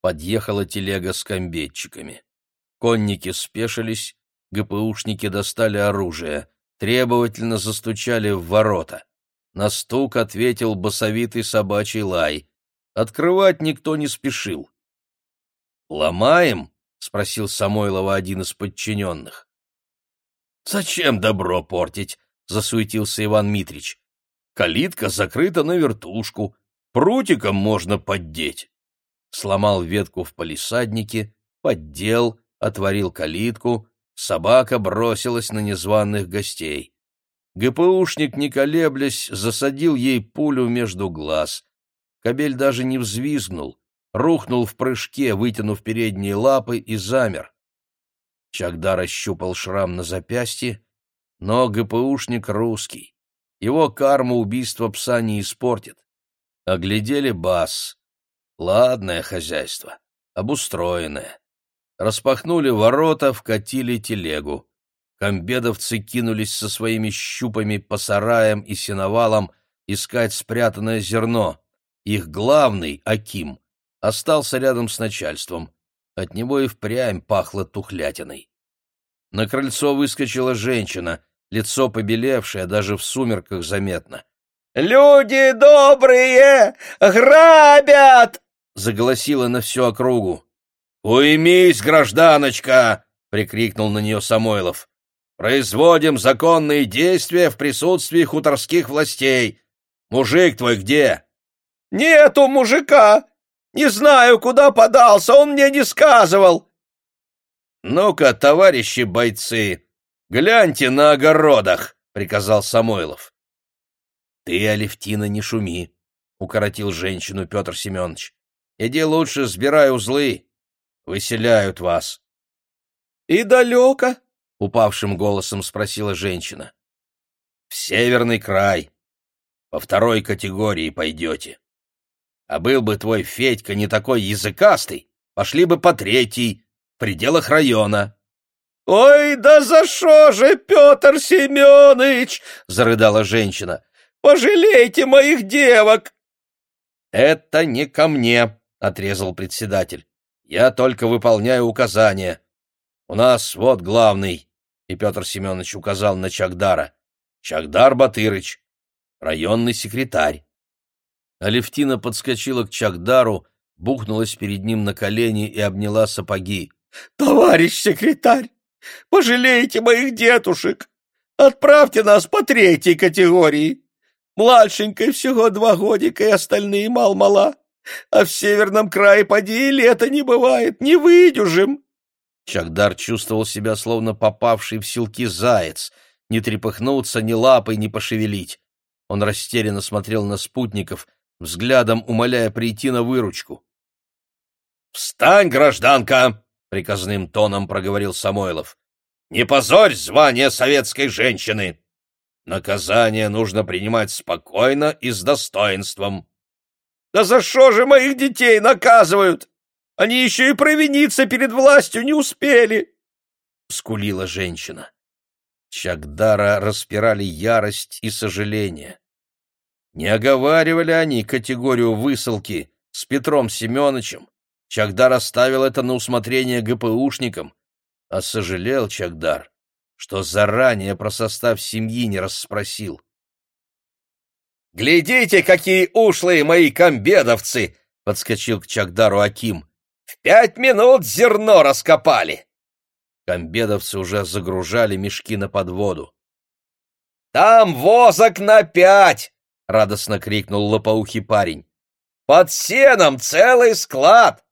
Подъехала телега с комбетчиками. Конники спешились, ГПУшники достали оружие, требовательно застучали в ворота. На стук ответил басовитый собачий лай. Открывать никто не спешил. «Ломаем?» — спросил Самойлова один из подчиненных. «Зачем добро портить?» — засуетился Иван Митрич. «Калитка закрыта на вертушку, прутиком можно поддеть». Сломал ветку в палисаднике, поддел, отворил калитку, собака бросилась на незваных гостей. ГПУшник, не колеблясь, засадил ей пулю между глаз. Кобель даже не взвизгнул, рухнул в прыжке, вытянув передние лапы, и замер. Чагда расщупал шрам на запястье, но ГПУшник русский. Его карма убийства пса не испортит. Оглядели бас. Ладное хозяйство, обустроенное. Распахнули ворота, вкатили телегу. Комбедовцы кинулись со своими щупами по сараям и сеновалам искать спрятанное зерно. Их главный, Аким, остался рядом с начальством. От него и впрямь пахло тухлятиной. На крыльцо выскочила женщина, лицо побелевшее, даже в сумерках заметно. «Люди добрые! Грабят!» — заголосила на всю округу. «Уймись, гражданочка!» — прикрикнул на нее Самойлов. «Производим законные действия в присутствии хуторских властей. Мужик твой где?» «Нету мужика! Не знаю, куда подался, он мне не сказывал!» «Ну-ка, товарищи бойцы, гляньте на огородах!» — приказал Самойлов. «Ты, Алевтина, не шуми!» — укоротил женщину Петр Семенович. «Иди лучше сбирай узлы. Выселяют вас». «И далеко?» — упавшим голосом спросила женщина. «В северный край. По второй категории пойдете. А был бы твой Федька не такой языкастый, пошли бы по третьей, в пределах района». «Ой, да за что же, Петр Семенович?» — зарыдала женщина. «Пожалейте моих девок!» «Это не ко мне», — отрезал председатель. «Я только выполняю указания. У нас вот главный», — и Петр Семенович указал на Чагдара. «Чагдар Батырыч, районный секретарь». Алевтина подскочила к Чагдару, бухнулась перед ним на колени и обняла сапоги. «Товарищ секретарь, пожалейте моих дедушек! Отправьте нас по третьей категории! Младшенькой всего два годика, и остальные мал-мала, а в северном крае поди и лета не бывает, не выдюжим!» Чагдар чувствовал себя словно попавший в силки заяц, не трепыхнуться, ни лапой не пошевелить. Он растерянно смотрел на спутников — взглядом умоляя прийти на выручку. «Встань, гражданка!» — приказным тоном проговорил Самойлов. «Не позорь звание советской женщины! Наказание нужно принимать спокойно и с достоинством». «Да за что же моих детей наказывают? Они еще и провиниться перед властью не успели!» — скулила женщина. Чагдара распирали ярость и сожаление. Не оговаривали они категорию высылки с Петром Семеновичем. Чагдар оставил это на усмотрение ГПУшникам, а сожалел Чагдар, что заранее про состав семьи не расспросил. «Глядите, какие ушлые мои комбедовцы!» — подскочил к Чагдару Аким. «В пять минут зерно раскопали!» Комбедовцы уже загружали мешки на подводу. «Там возок на пять!» — радостно крикнул лопоухий парень. «Под сеном целый склад!»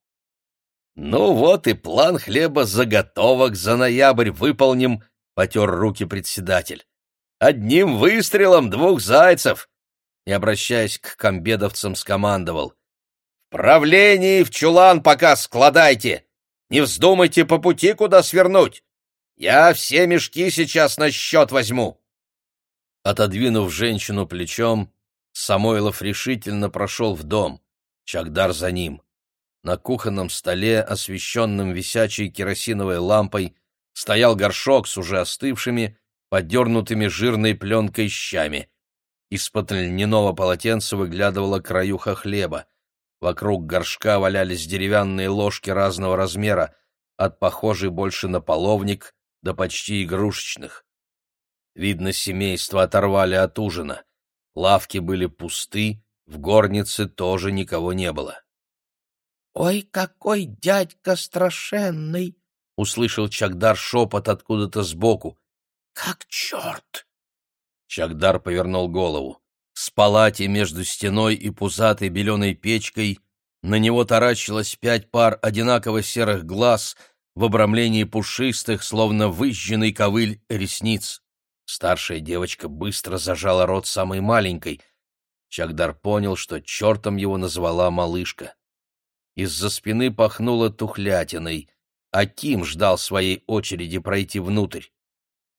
«Ну вот и план хлеба заготовок за ноябрь выполним», — потер руки председатель. «Одним выстрелом двух зайцев!» И, обращаясь к комбедовцам, скомандовал. «В правлении в чулан пока складайте! Не вздумайте по пути куда свернуть! Я все мешки сейчас на счет возьму!» Отодвинув женщину плечом, Самойлов решительно прошел в дом, Чагдар за ним. На кухонном столе, освещенном висячей керосиновой лампой, стоял горшок с уже остывшими, подернутыми жирной пленкой щами. Из-под льняного полотенца выглядывала краюха хлеба. Вокруг горшка валялись деревянные ложки разного размера, от похожей больше на половник до почти игрушечных. Видно, семейство оторвали от ужина. Лавки были пусты, в горнице тоже никого не было. «Ой, какой дядька страшенный!» — услышал Чагдар шепот откуда-то сбоку. «Как черт!» Чагдар повернул голову. С палати между стеной и пузатой беленой печкой на него таращилось пять пар одинаково серых глаз в обрамлении пушистых, словно выжженный ковыль, ресниц. Старшая девочка быстро зажала рот самой маленькой. Чагдар понял, что чертом его назвала малышка. Из-за спины пахнуло тухлятиной. а Ким ждал своей очереди пройти внутрь.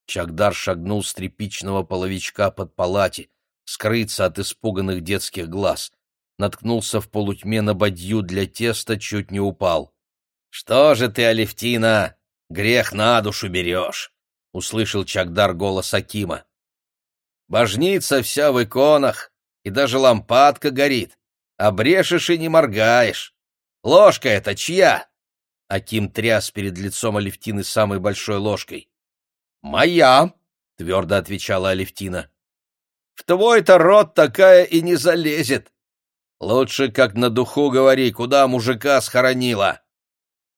Чагдар шагнул с тряпичного половичка под палати, скрыться от испуганных детских глаз. Наткнулся в полутьме на бадью для теста, чуть не упал. — Что же ты, Алевтина, грех на душу берешь? — услышал Чагдар голос Акима. — Божница вся в иконах, и даже лампадка горит, а брешешь и не моргаешь. Ложка эта чья? Аким тряс перед лицом Алевтины самой большой ложкой. Моя, твердо отвечала Алевтина. В твой-то рот такая и не залезет. Лучше, как на духу говори, куда мужика схоронила.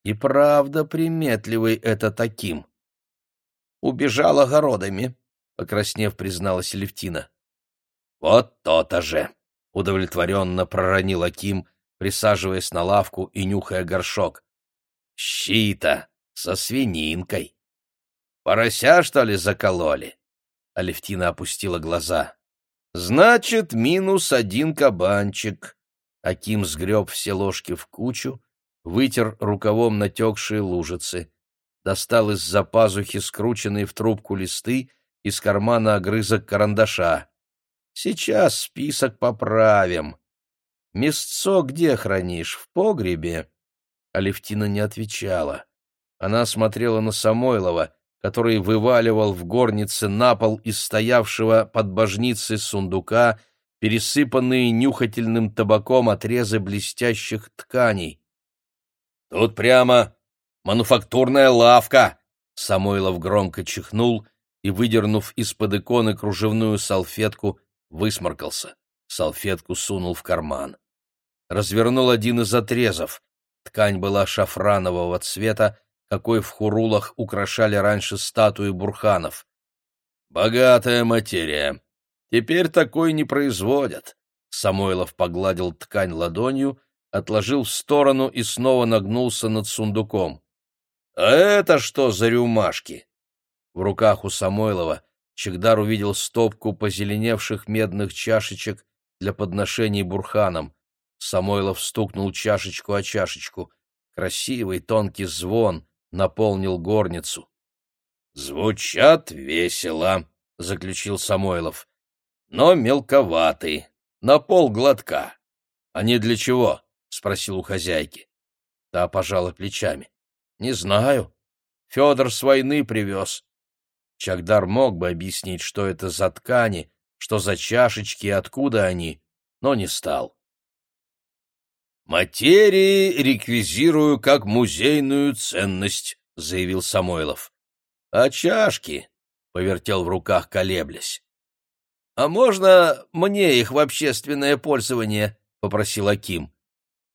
И правда приметливый это таким. Убежал огородами, покраснев, призналась Алевтина. Вот то-то же, удовлетворенно проронил Аким, присаживаясь на лавку и нюхая горшок. «Щи-то со свининкой!» «Порося, что ли, закололи?» Алевтина опустила глаза. «Значит, минус один кабанчик». Аким сгреб все ложки в кучу, вытер рукавом натекшие лужицы, достал из-за пазухи скрученные в трубку листы, из кармана огрызок карандаша. «Сейчас список поправим. Мясцо где хранишь? В погребе?» Алевтина не отвечала. Она смотрела на Самойлова, который вываливал в горнице на пол из стоявшего под божницей сундука пересыпанные нюхательным табаком отрезы блестящих тканей. «Тут прямо мануфактурная лавка!» Самойлов громко чихнул и, выдернув из-под иконы кружевную салфетку, высморкался. Салфетку сунул в карман развернул один из отрезов. Ткань была шафранового цвета, какой в хурулах украшали раньше статуи бурханов. «Богатая материя. Теперь такой не производят». Самойлов погладил ткань ладонью, отложил в сторону и снова нагнулся над сундуком. «А это что за рюмашки?» В руках у Самойлова Чегдар увидел стопку позеленевших медных чашечек для подношений бурханам. Самойлов стукнул чашечку о чашечку. Красивый тонкий звон наполнил горницу. «Звучат весело», — заключил Самойлов. «Но мелковатый, на полглотка. Они для чего?» — спросил у хозяйки. Та пожала плечами. «Не знаю. Федор с войны привез». Чагдар мог бы объяснить, что это за ткани, что за чашечки и откуда они, но не стал. «Материи реквизирую как музейную ценность», — заявил Самойлов. «А чашки?» — повертел в руках, колеблясь. «А можно мне их в общественное пользование?» — попросил Аким.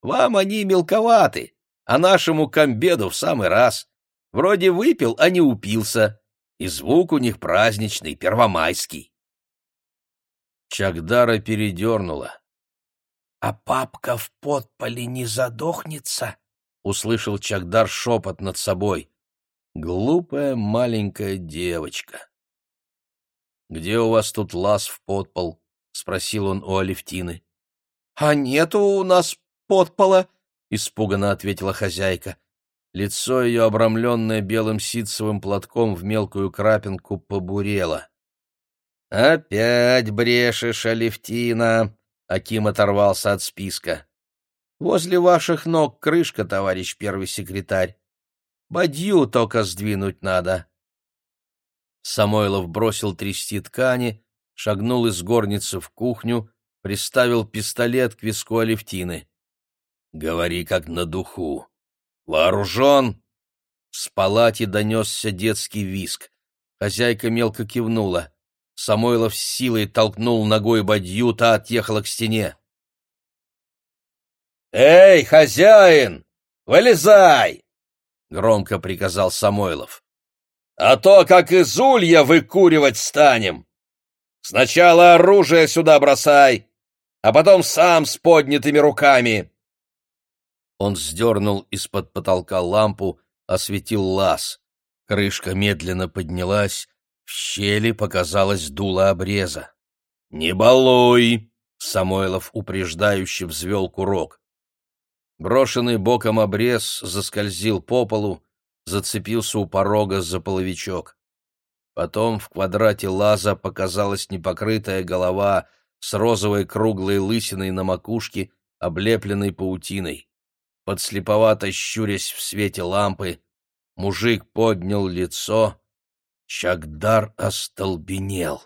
«Вам они мелковаты, а нашему комбеду в самый раз. Вроде выпил, а не упился, и звук у них праздничный, первомайский». Чагдара передернула. «А папка в подполе не задохнется?» — услышал Чагдар шепот над собой. «Глупая маленькая девочка». «Где у вас тут лаз в подпол?» — спросил он у Алевтины. «А нету у нас подпола», — испуганно ответила хозяйка. Лицо ее, обрамленное белым ситцевым платком в мелкую крапинку, побурело. «Опять брешешь, Алевтина!» Аким оторвался от списка. Возле ваших ног крышка, товарищ первый секретарь. Бадью только сдвинуть надо. Самойлов бросил трясти ткани, шагнул из горницы в кухню, приставил пистолет к виску Алевтины. «Говори как на духу. Вооружен?» С палати донесся детский виск. Хозяйка мелко кивнула. Самойлов с силой толкнул ногой бадью, та отъехала к стене. «Эй, хозяин, вылезай!» — громко приказал Самойлов. «А то, как из улья выкуривать станем! Сначала оружие сюда бросай, а потом сам с поднятыми руками!» Он сдернул из-под потолка лампу, осветил лаз. Крышка медленно поднялась, в щели показалось дуло обреза. «Не балуй!» — Самойлов упреждающе взвел курок. Брошенный боком обрез заскользил по полу, зацепился у порога за половичок. Потом в квадрате лаза показалась непокрытая голова с розовой круглой лысиной на макушке, облепленной паутиной. Подслеповато щурясь в свете лампы, мужик поднял лицо, Чагдар остолбенел.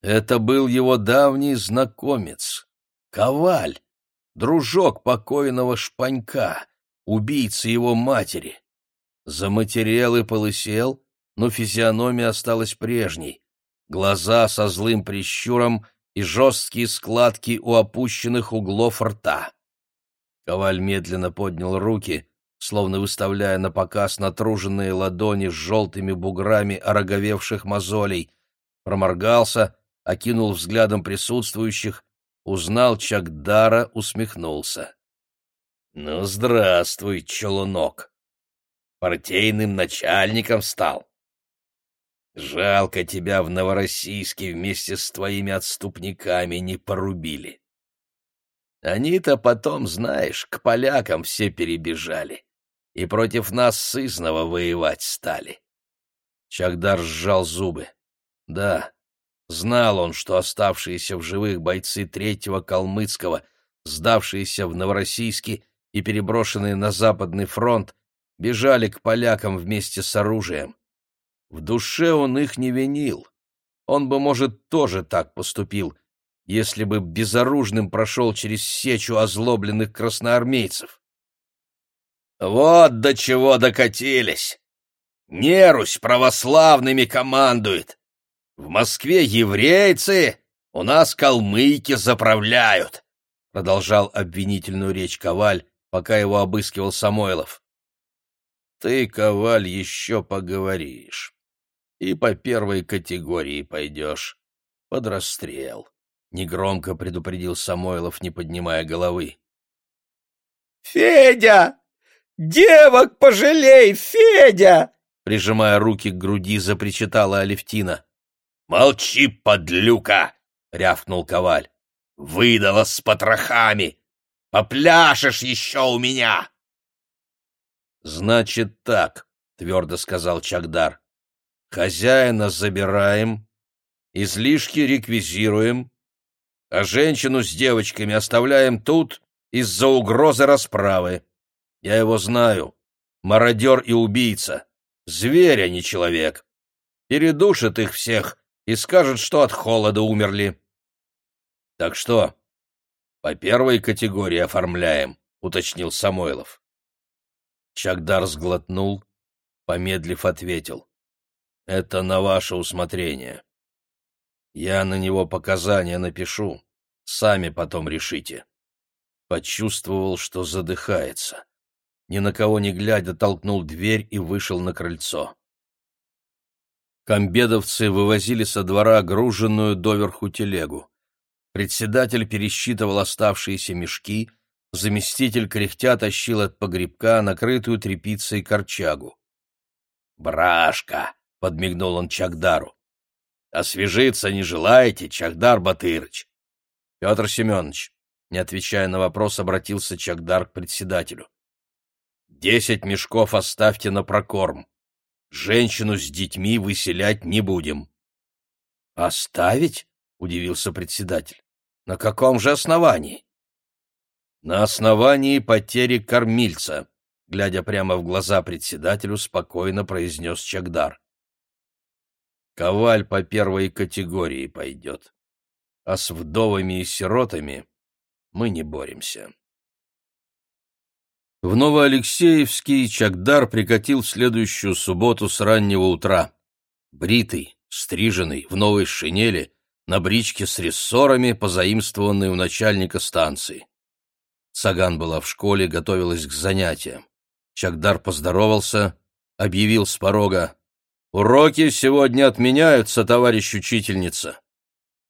Это был его давний знакомец, Коваль, дружок покойного Шпанька, убийца его матери. Заматерел и полысел, но физиономия осталась прежней. Глаза со злым прищуром и жесткие складки у опущенных углов рта. Коваль медленно поднял руки, словно выставляя на показ натруженные ладони с желтыми буграми ороговевших мозолей, проморгался, окинул взглядом присутствующих узнал Чагдара, усмехнулся. «Ну, здравствуй, челунок! Партийным начальником стал. Жалко тебя в Новороссийске вместе с твоими отступниками не порубили. Они-то потом, знаешь, к полякам все перебежали и против нас сызново воевать стали». Чагдар сжал зубы. «Да, Знал он, что оставшиеся в живых бойцы третьего Калмыцкого, сдавшиеся в Новороссийске и переброшенные на Западный фронт, бежали к полякам вместе с оружием. В душе он их не винил. Он бы, может, тоже так поступил, если бы безоружным прошел через сечу озлобленных красноармейцев. Вот до чего докатились! Нерусь православными командует! В Москве еврейцы, у нас калмыки заправляют, продолжал обвинительную речь Коваль, пока его обыскивал Самойлов. Ты, Коваль, еще поговоришь. И по первой категории пойдешь. Под расстрел. Негромко предупредил Самойлов, не поднимая головы. «Федя! Девок пожалей, Федя!» Прижимая руки к груди, запричитала Алевтина. «Молчи, подлюка!» — рявкнул Коваль. «Выдала с потрохами! Попляшешь еще у меня!» «Значит так», — твердо сказал Чагдар. «Хозяина забираем, излишки реквизируем, а женщину с девочками оставляем тут из-за угрозы расправы. Я его знаю. Мародер и убийца. Зверь, а не человек. Передушит их всех и скажут, что от холода умерли. Так что, по первой категории оформляем, уточнил Самойлов. Чагдар сглотнул, помедлив ответил. Это на ваше усмотрение. Я на него показания напишу, сами потом решите. Почувствовал, что задыхается. Ни на кого не глядя, толкнул дверь и вышел на крыльцо. Комбедовцы вывозили со двора груженную доверху телегу. Председатель пересчитывал оставшиеся мешки, заместитель кряхтя тащил от погребка накрытую тряпицей корчагу. «Брашка!» — подмигнул он Чагдару. «Освежиться не желаете, Чагдар Батырыч?» «Петр Семенович», не отвечая на вопрос, обратился Чагдар к председателю. «Десять мешков оставьте на прокорм. Женщину с детьми выселять не будем. — Оставить? — удивился председатель. — На каком же основании? — На основании потери кормильца, глядя прямо в глаза председателю, спокойно произнес Чагдар. Коваль по первой категории пойдет, а с вдовами и сиротами мы не боремся. В Новоалексеевский Чагдар прикатил в следующую субботу с раннего утра. Бритый, стриженный, в новой шинели, на бричке с рессорами, позаимствованной у начальника станции. Саган была в школе, готовилась к занятиям. Чагдар поздоровался, объявил с порога. «Уроки сегодня отменяются, товарищ учительница.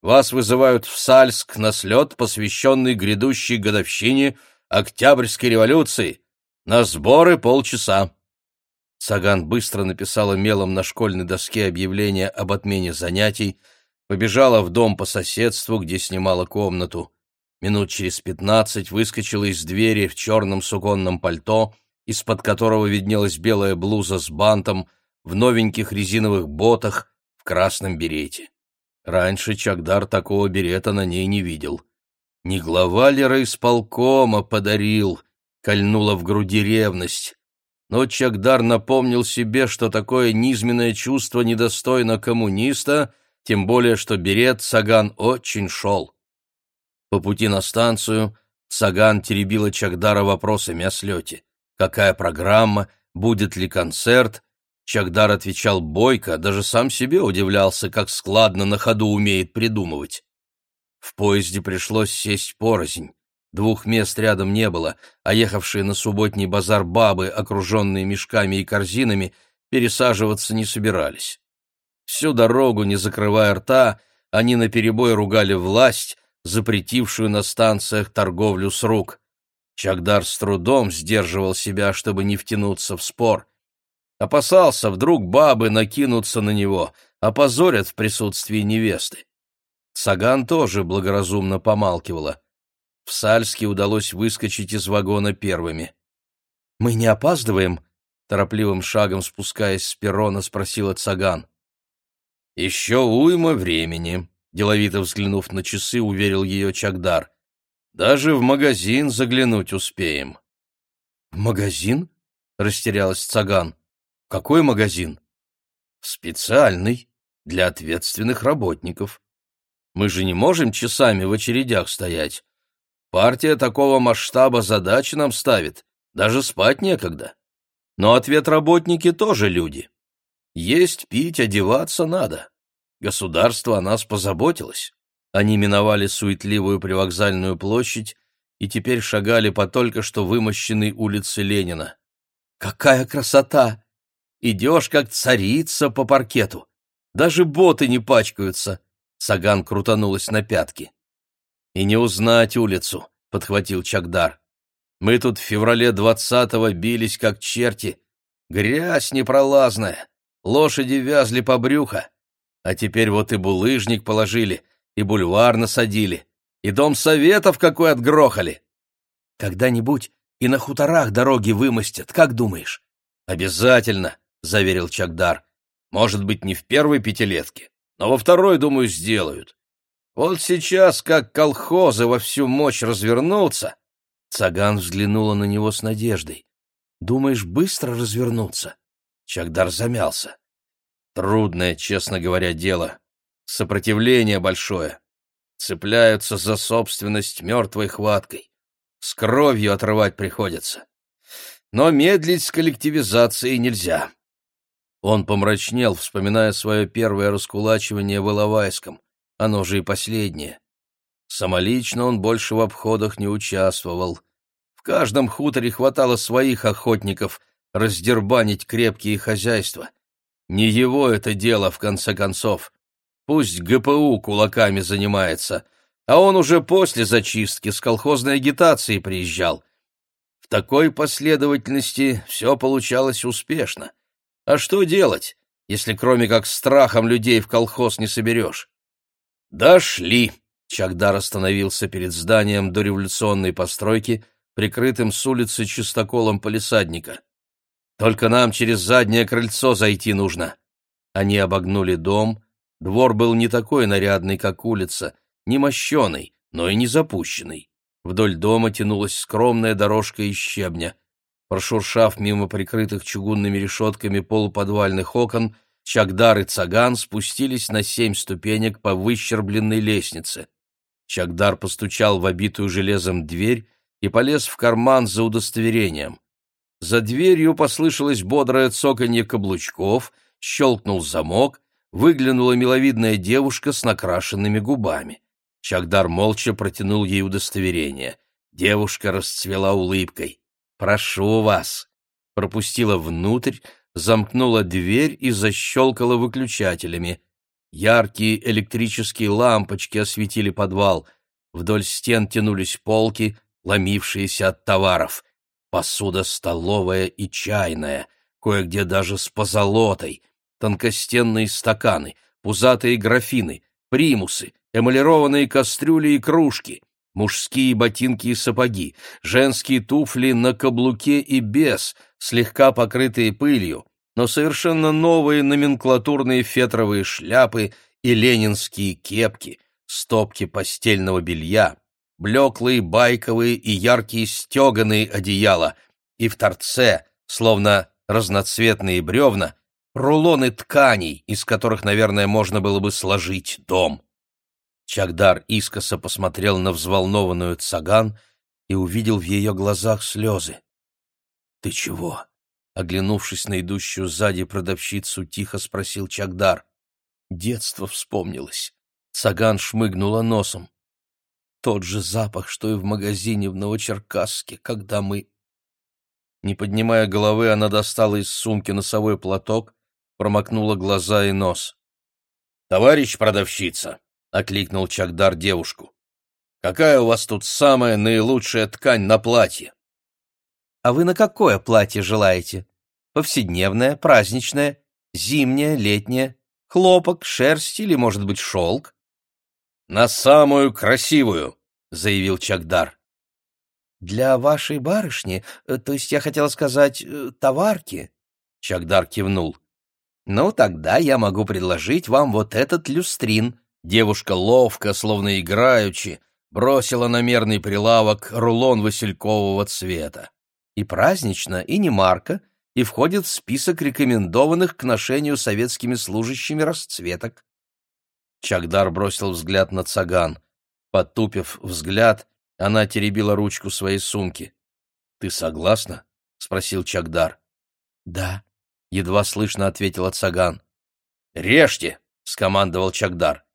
Вас вызывают в Сальск на слет, посвященный грядущей годовщине Октябрьской революции. На сборы полчаса». Саган быстро написала мелом на школьной доске объявление об отмене занятий, побежала в дом по соседству, где снимала комнату. Минут через пятнадцать выскочила из двери в черном суконном пальто, из-под которого виднелась белая блуза с бантом, в новеньких резиновых ботах, в красном берете. Раньше Чагдар такого берета на ней не видел. Не глава ли райисполкома подарил, кольнула в груди ревность. Но Чагдар напомнил себе, что такое низменное чувство недостойно коммуниста, тем более что берет Саган очень шел. По пути на станцию Саган теребила Чагдара вопросами о слете. Какая программа, будет ли концерт? Чагдар отвечал бойко, даже сам себе удивлялся, как складно на ходу умеет придумывать. В поезде пришлось сесть порознь. Двух мест рядом не было, а ехавшие на субботний базар бабы, окруженные мешками и корзинами, пересаживаться не собирались. Всю дорогу, не закрывая рта, они наперебой ругали власть, запретившую на станциях торговлю с рук. Чагдар с трудом сдерживал себя, чтобы не втянуться в спор. Опасался, вдруг бабы накинутся на него, опозорят в присутствии невесты. Саган тоже благоразумно помалкивала. В Сальске удалось выскочить из вагона первыми. «Мы не опаздываем?» — торопливым шагом спускаясь с перрона, спросила Цаган. «Еще уйма времени», деловито взглянув на часы, уверил ее Чагдар. Даже в магазин заглянуть успеем. В магазин? растерялась Цаган. Какой магазин? Специальный, для ответственных работников. Мы же не можем часами в очередях стоять. Партия такого масштаба задачи нам ставит, даже спать некогда. Но ответ работники тоже люди. Есть, пить, одеваться надо. Государство о нас позаботилось. Они миновали суетливую привокзальную площадь и теперь шагали по только что вымощенной улице Ленина. «Какая красота! Идешь, как царица по паркету. Даже боты не пачкаются!» Саган крутанулась на пятки. «И не узнать улицу», — подхватил Чагдар. «Мы тут в феврале двадцатого бились, как черти. Грязь непролазная, лошади вязли по брюхо. А теперь вот и булыжник положили, и бульвар насадили, и дом советов какой отгрохали. Когда-нибудь и на хуторах дороги вымостят, как думаешь? Обязательно, заверил Чагдар. Может быть, не в первой пятилетке, но во второй, думаю, сделают. Вот сейчас, как колхозы во всю мощь развернутся... Цаган взглянула на него с надеждой. «Думаешь, быстро развернуться?» Чагдар замялся. Трудное, честно говоря, дело. Сопротивление большое. Цепляются за собственность мертвой хваткой. С кровью отрывать приходится. Но медлить с коллективизацией нельзя. Он помрачнел, вспоминая свое первое раскулачивание в Иловайском, оно же и последнее. Самолично он больше в обходах не участвовал. В каждом хуторе хватало своих охотников раздербанить крепкие хозяйства. Не его это дело, в конце концов. Пусть ГПУ кулаками занимается, а он уже после зачистки с колхозной агитацией приезжал. В такой последовательности все получалось успешно. А что делать, если кроме как страхом людей в колхоз не соберешь? «Дошли!» — Чагдар остановился перед зданием дореволюционной постройки, прикрытым с улицы чистоколом полисадника. Только нам через заднее крыльцо зайти нужно. Они обогнули дом. Двор был не такой нарядный, как улица, не мощеный, но и не запущенный. Вдоль дома тянулась скромная дорожка из щебня. Прошуршав мимо прикрытых чугунными решетками полуподвальных окон, Чагдар и Цаган спустились на семь ступенек по выщербленной лестнице. Чагдар постучал в обитую железом дверь и полез в карман за удостоверением. За дверью послышалось бодрое цоканье каблучков, щелкнул замок, выглянула миловидная девушка с накрашенными губами. Чагдар молча протянул ей удостоверение. Девушка расцвела улыбкой. «Прошу вас!» Пропустила внутрь, замкнула дверь и защелкала выключателями. Яркие электрические лампочки осветили подвал. Вдоль стен тянулись полки, ломившиеся от товаров. Посуда столовая и чайная, кое-где даже с позолотой, тонкостенные стаканы, пузатые графины, примусы, эмалированные кастрюли и кружки, мужские ботинки и сапоги, женские туфли на каблуке и без, слегка покрытые пылью, но совершенно новые номенклатурные фетровые шляпы и ленинские кепки, стопки постельного белья, блеклые байковые и яркие стеганые одеяла, и в торце, словно разноцветные бревна, рулоны тканей, из которых, наверное, можно было бы сложить дом. Чагдар искоса посмотрел на взволнованную Цаган и увидел в ее глазах слезы. — Ты чего? — оглянувшись на идущую сзади продавщицу, тихо спросил Чагдар. Детство вспомнилось. Цаган шмыгнула носом. Тот же запах, что и в магазине в Новочеркасске, когда мы... Не поднимая головы, она достала из сумки носовой платок, промокнула глаза и нос. «Товарищ продавщица!» — окликнул Чагдар девушку. «Какая у вас тут самая наилучшая ткань на платье?» «А вы на какое платье желаете? Повседневное, праздничное, зимнее, летнее, хлопок, шерсть или, может быть, шелк?» «На самую красивую!» — заявил Чагдар. «Для вашей барышни, э, то есть я хотела сказать, э, товарки?» Чагдар кивнул. «Ну, тогда я могу предложить вам вот этот люстрин», Девушка ловко, словно играючи, бросила на мерный прилавок рулон василькового цвета. И празднично, и не марка, и входит в список рекомендованных к ношению советскими служащими расцветок. Чагдар бросил взгляд на цаган. Потупив взгляд, она теребила ручку своей сумки. «Ты согласна?» — спросил Чагдар. «Да», — едва слышно ответила цаган. «Режьте!» — скомандовал Чагдар.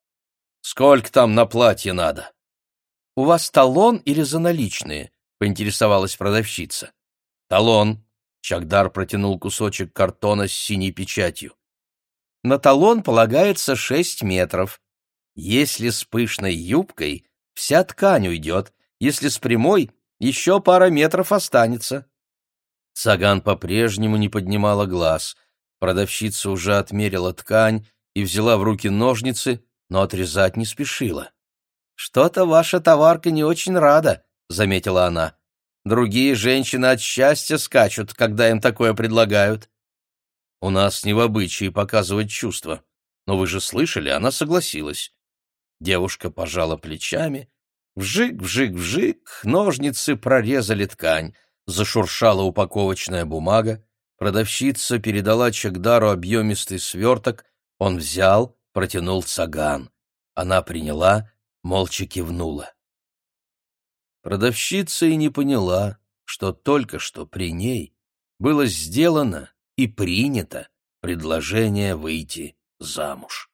Сколько там на платье надо? — У вас талон или за наличные? — поинтересовалась продавщица. — Талон. Чагдар протянул кусочек картона с синей печатью. — На талон полагается шесть метров. Если с пышной юбкой, вся ткань уйдет, если с прямой, еще пара метров останется. Цаган по-прежнему не поднимала глаз. Продавщица уже отмерила ткань и взяла в руки ножницы, но отрезать не спешила. «Что-то ваша товарка не очень рада», — заметила она. «Другие женщины от счастья скачут, когда им такое предлагают». «У нас не в обычае показывать чувства. Но вы же слышали, она согласилась». Девушка пожала плечами. Вжик-вжик-вжик, ножницы прорезали ткань. Зашуршала упаковочная бумага. Продавщица передала Чагдару объемистый сверток. Он взял, протянул цаган. Она приняла, молча кивнула. Продавщица и не поняла, что только что при ней было сделано и принято предложение выйти замуж.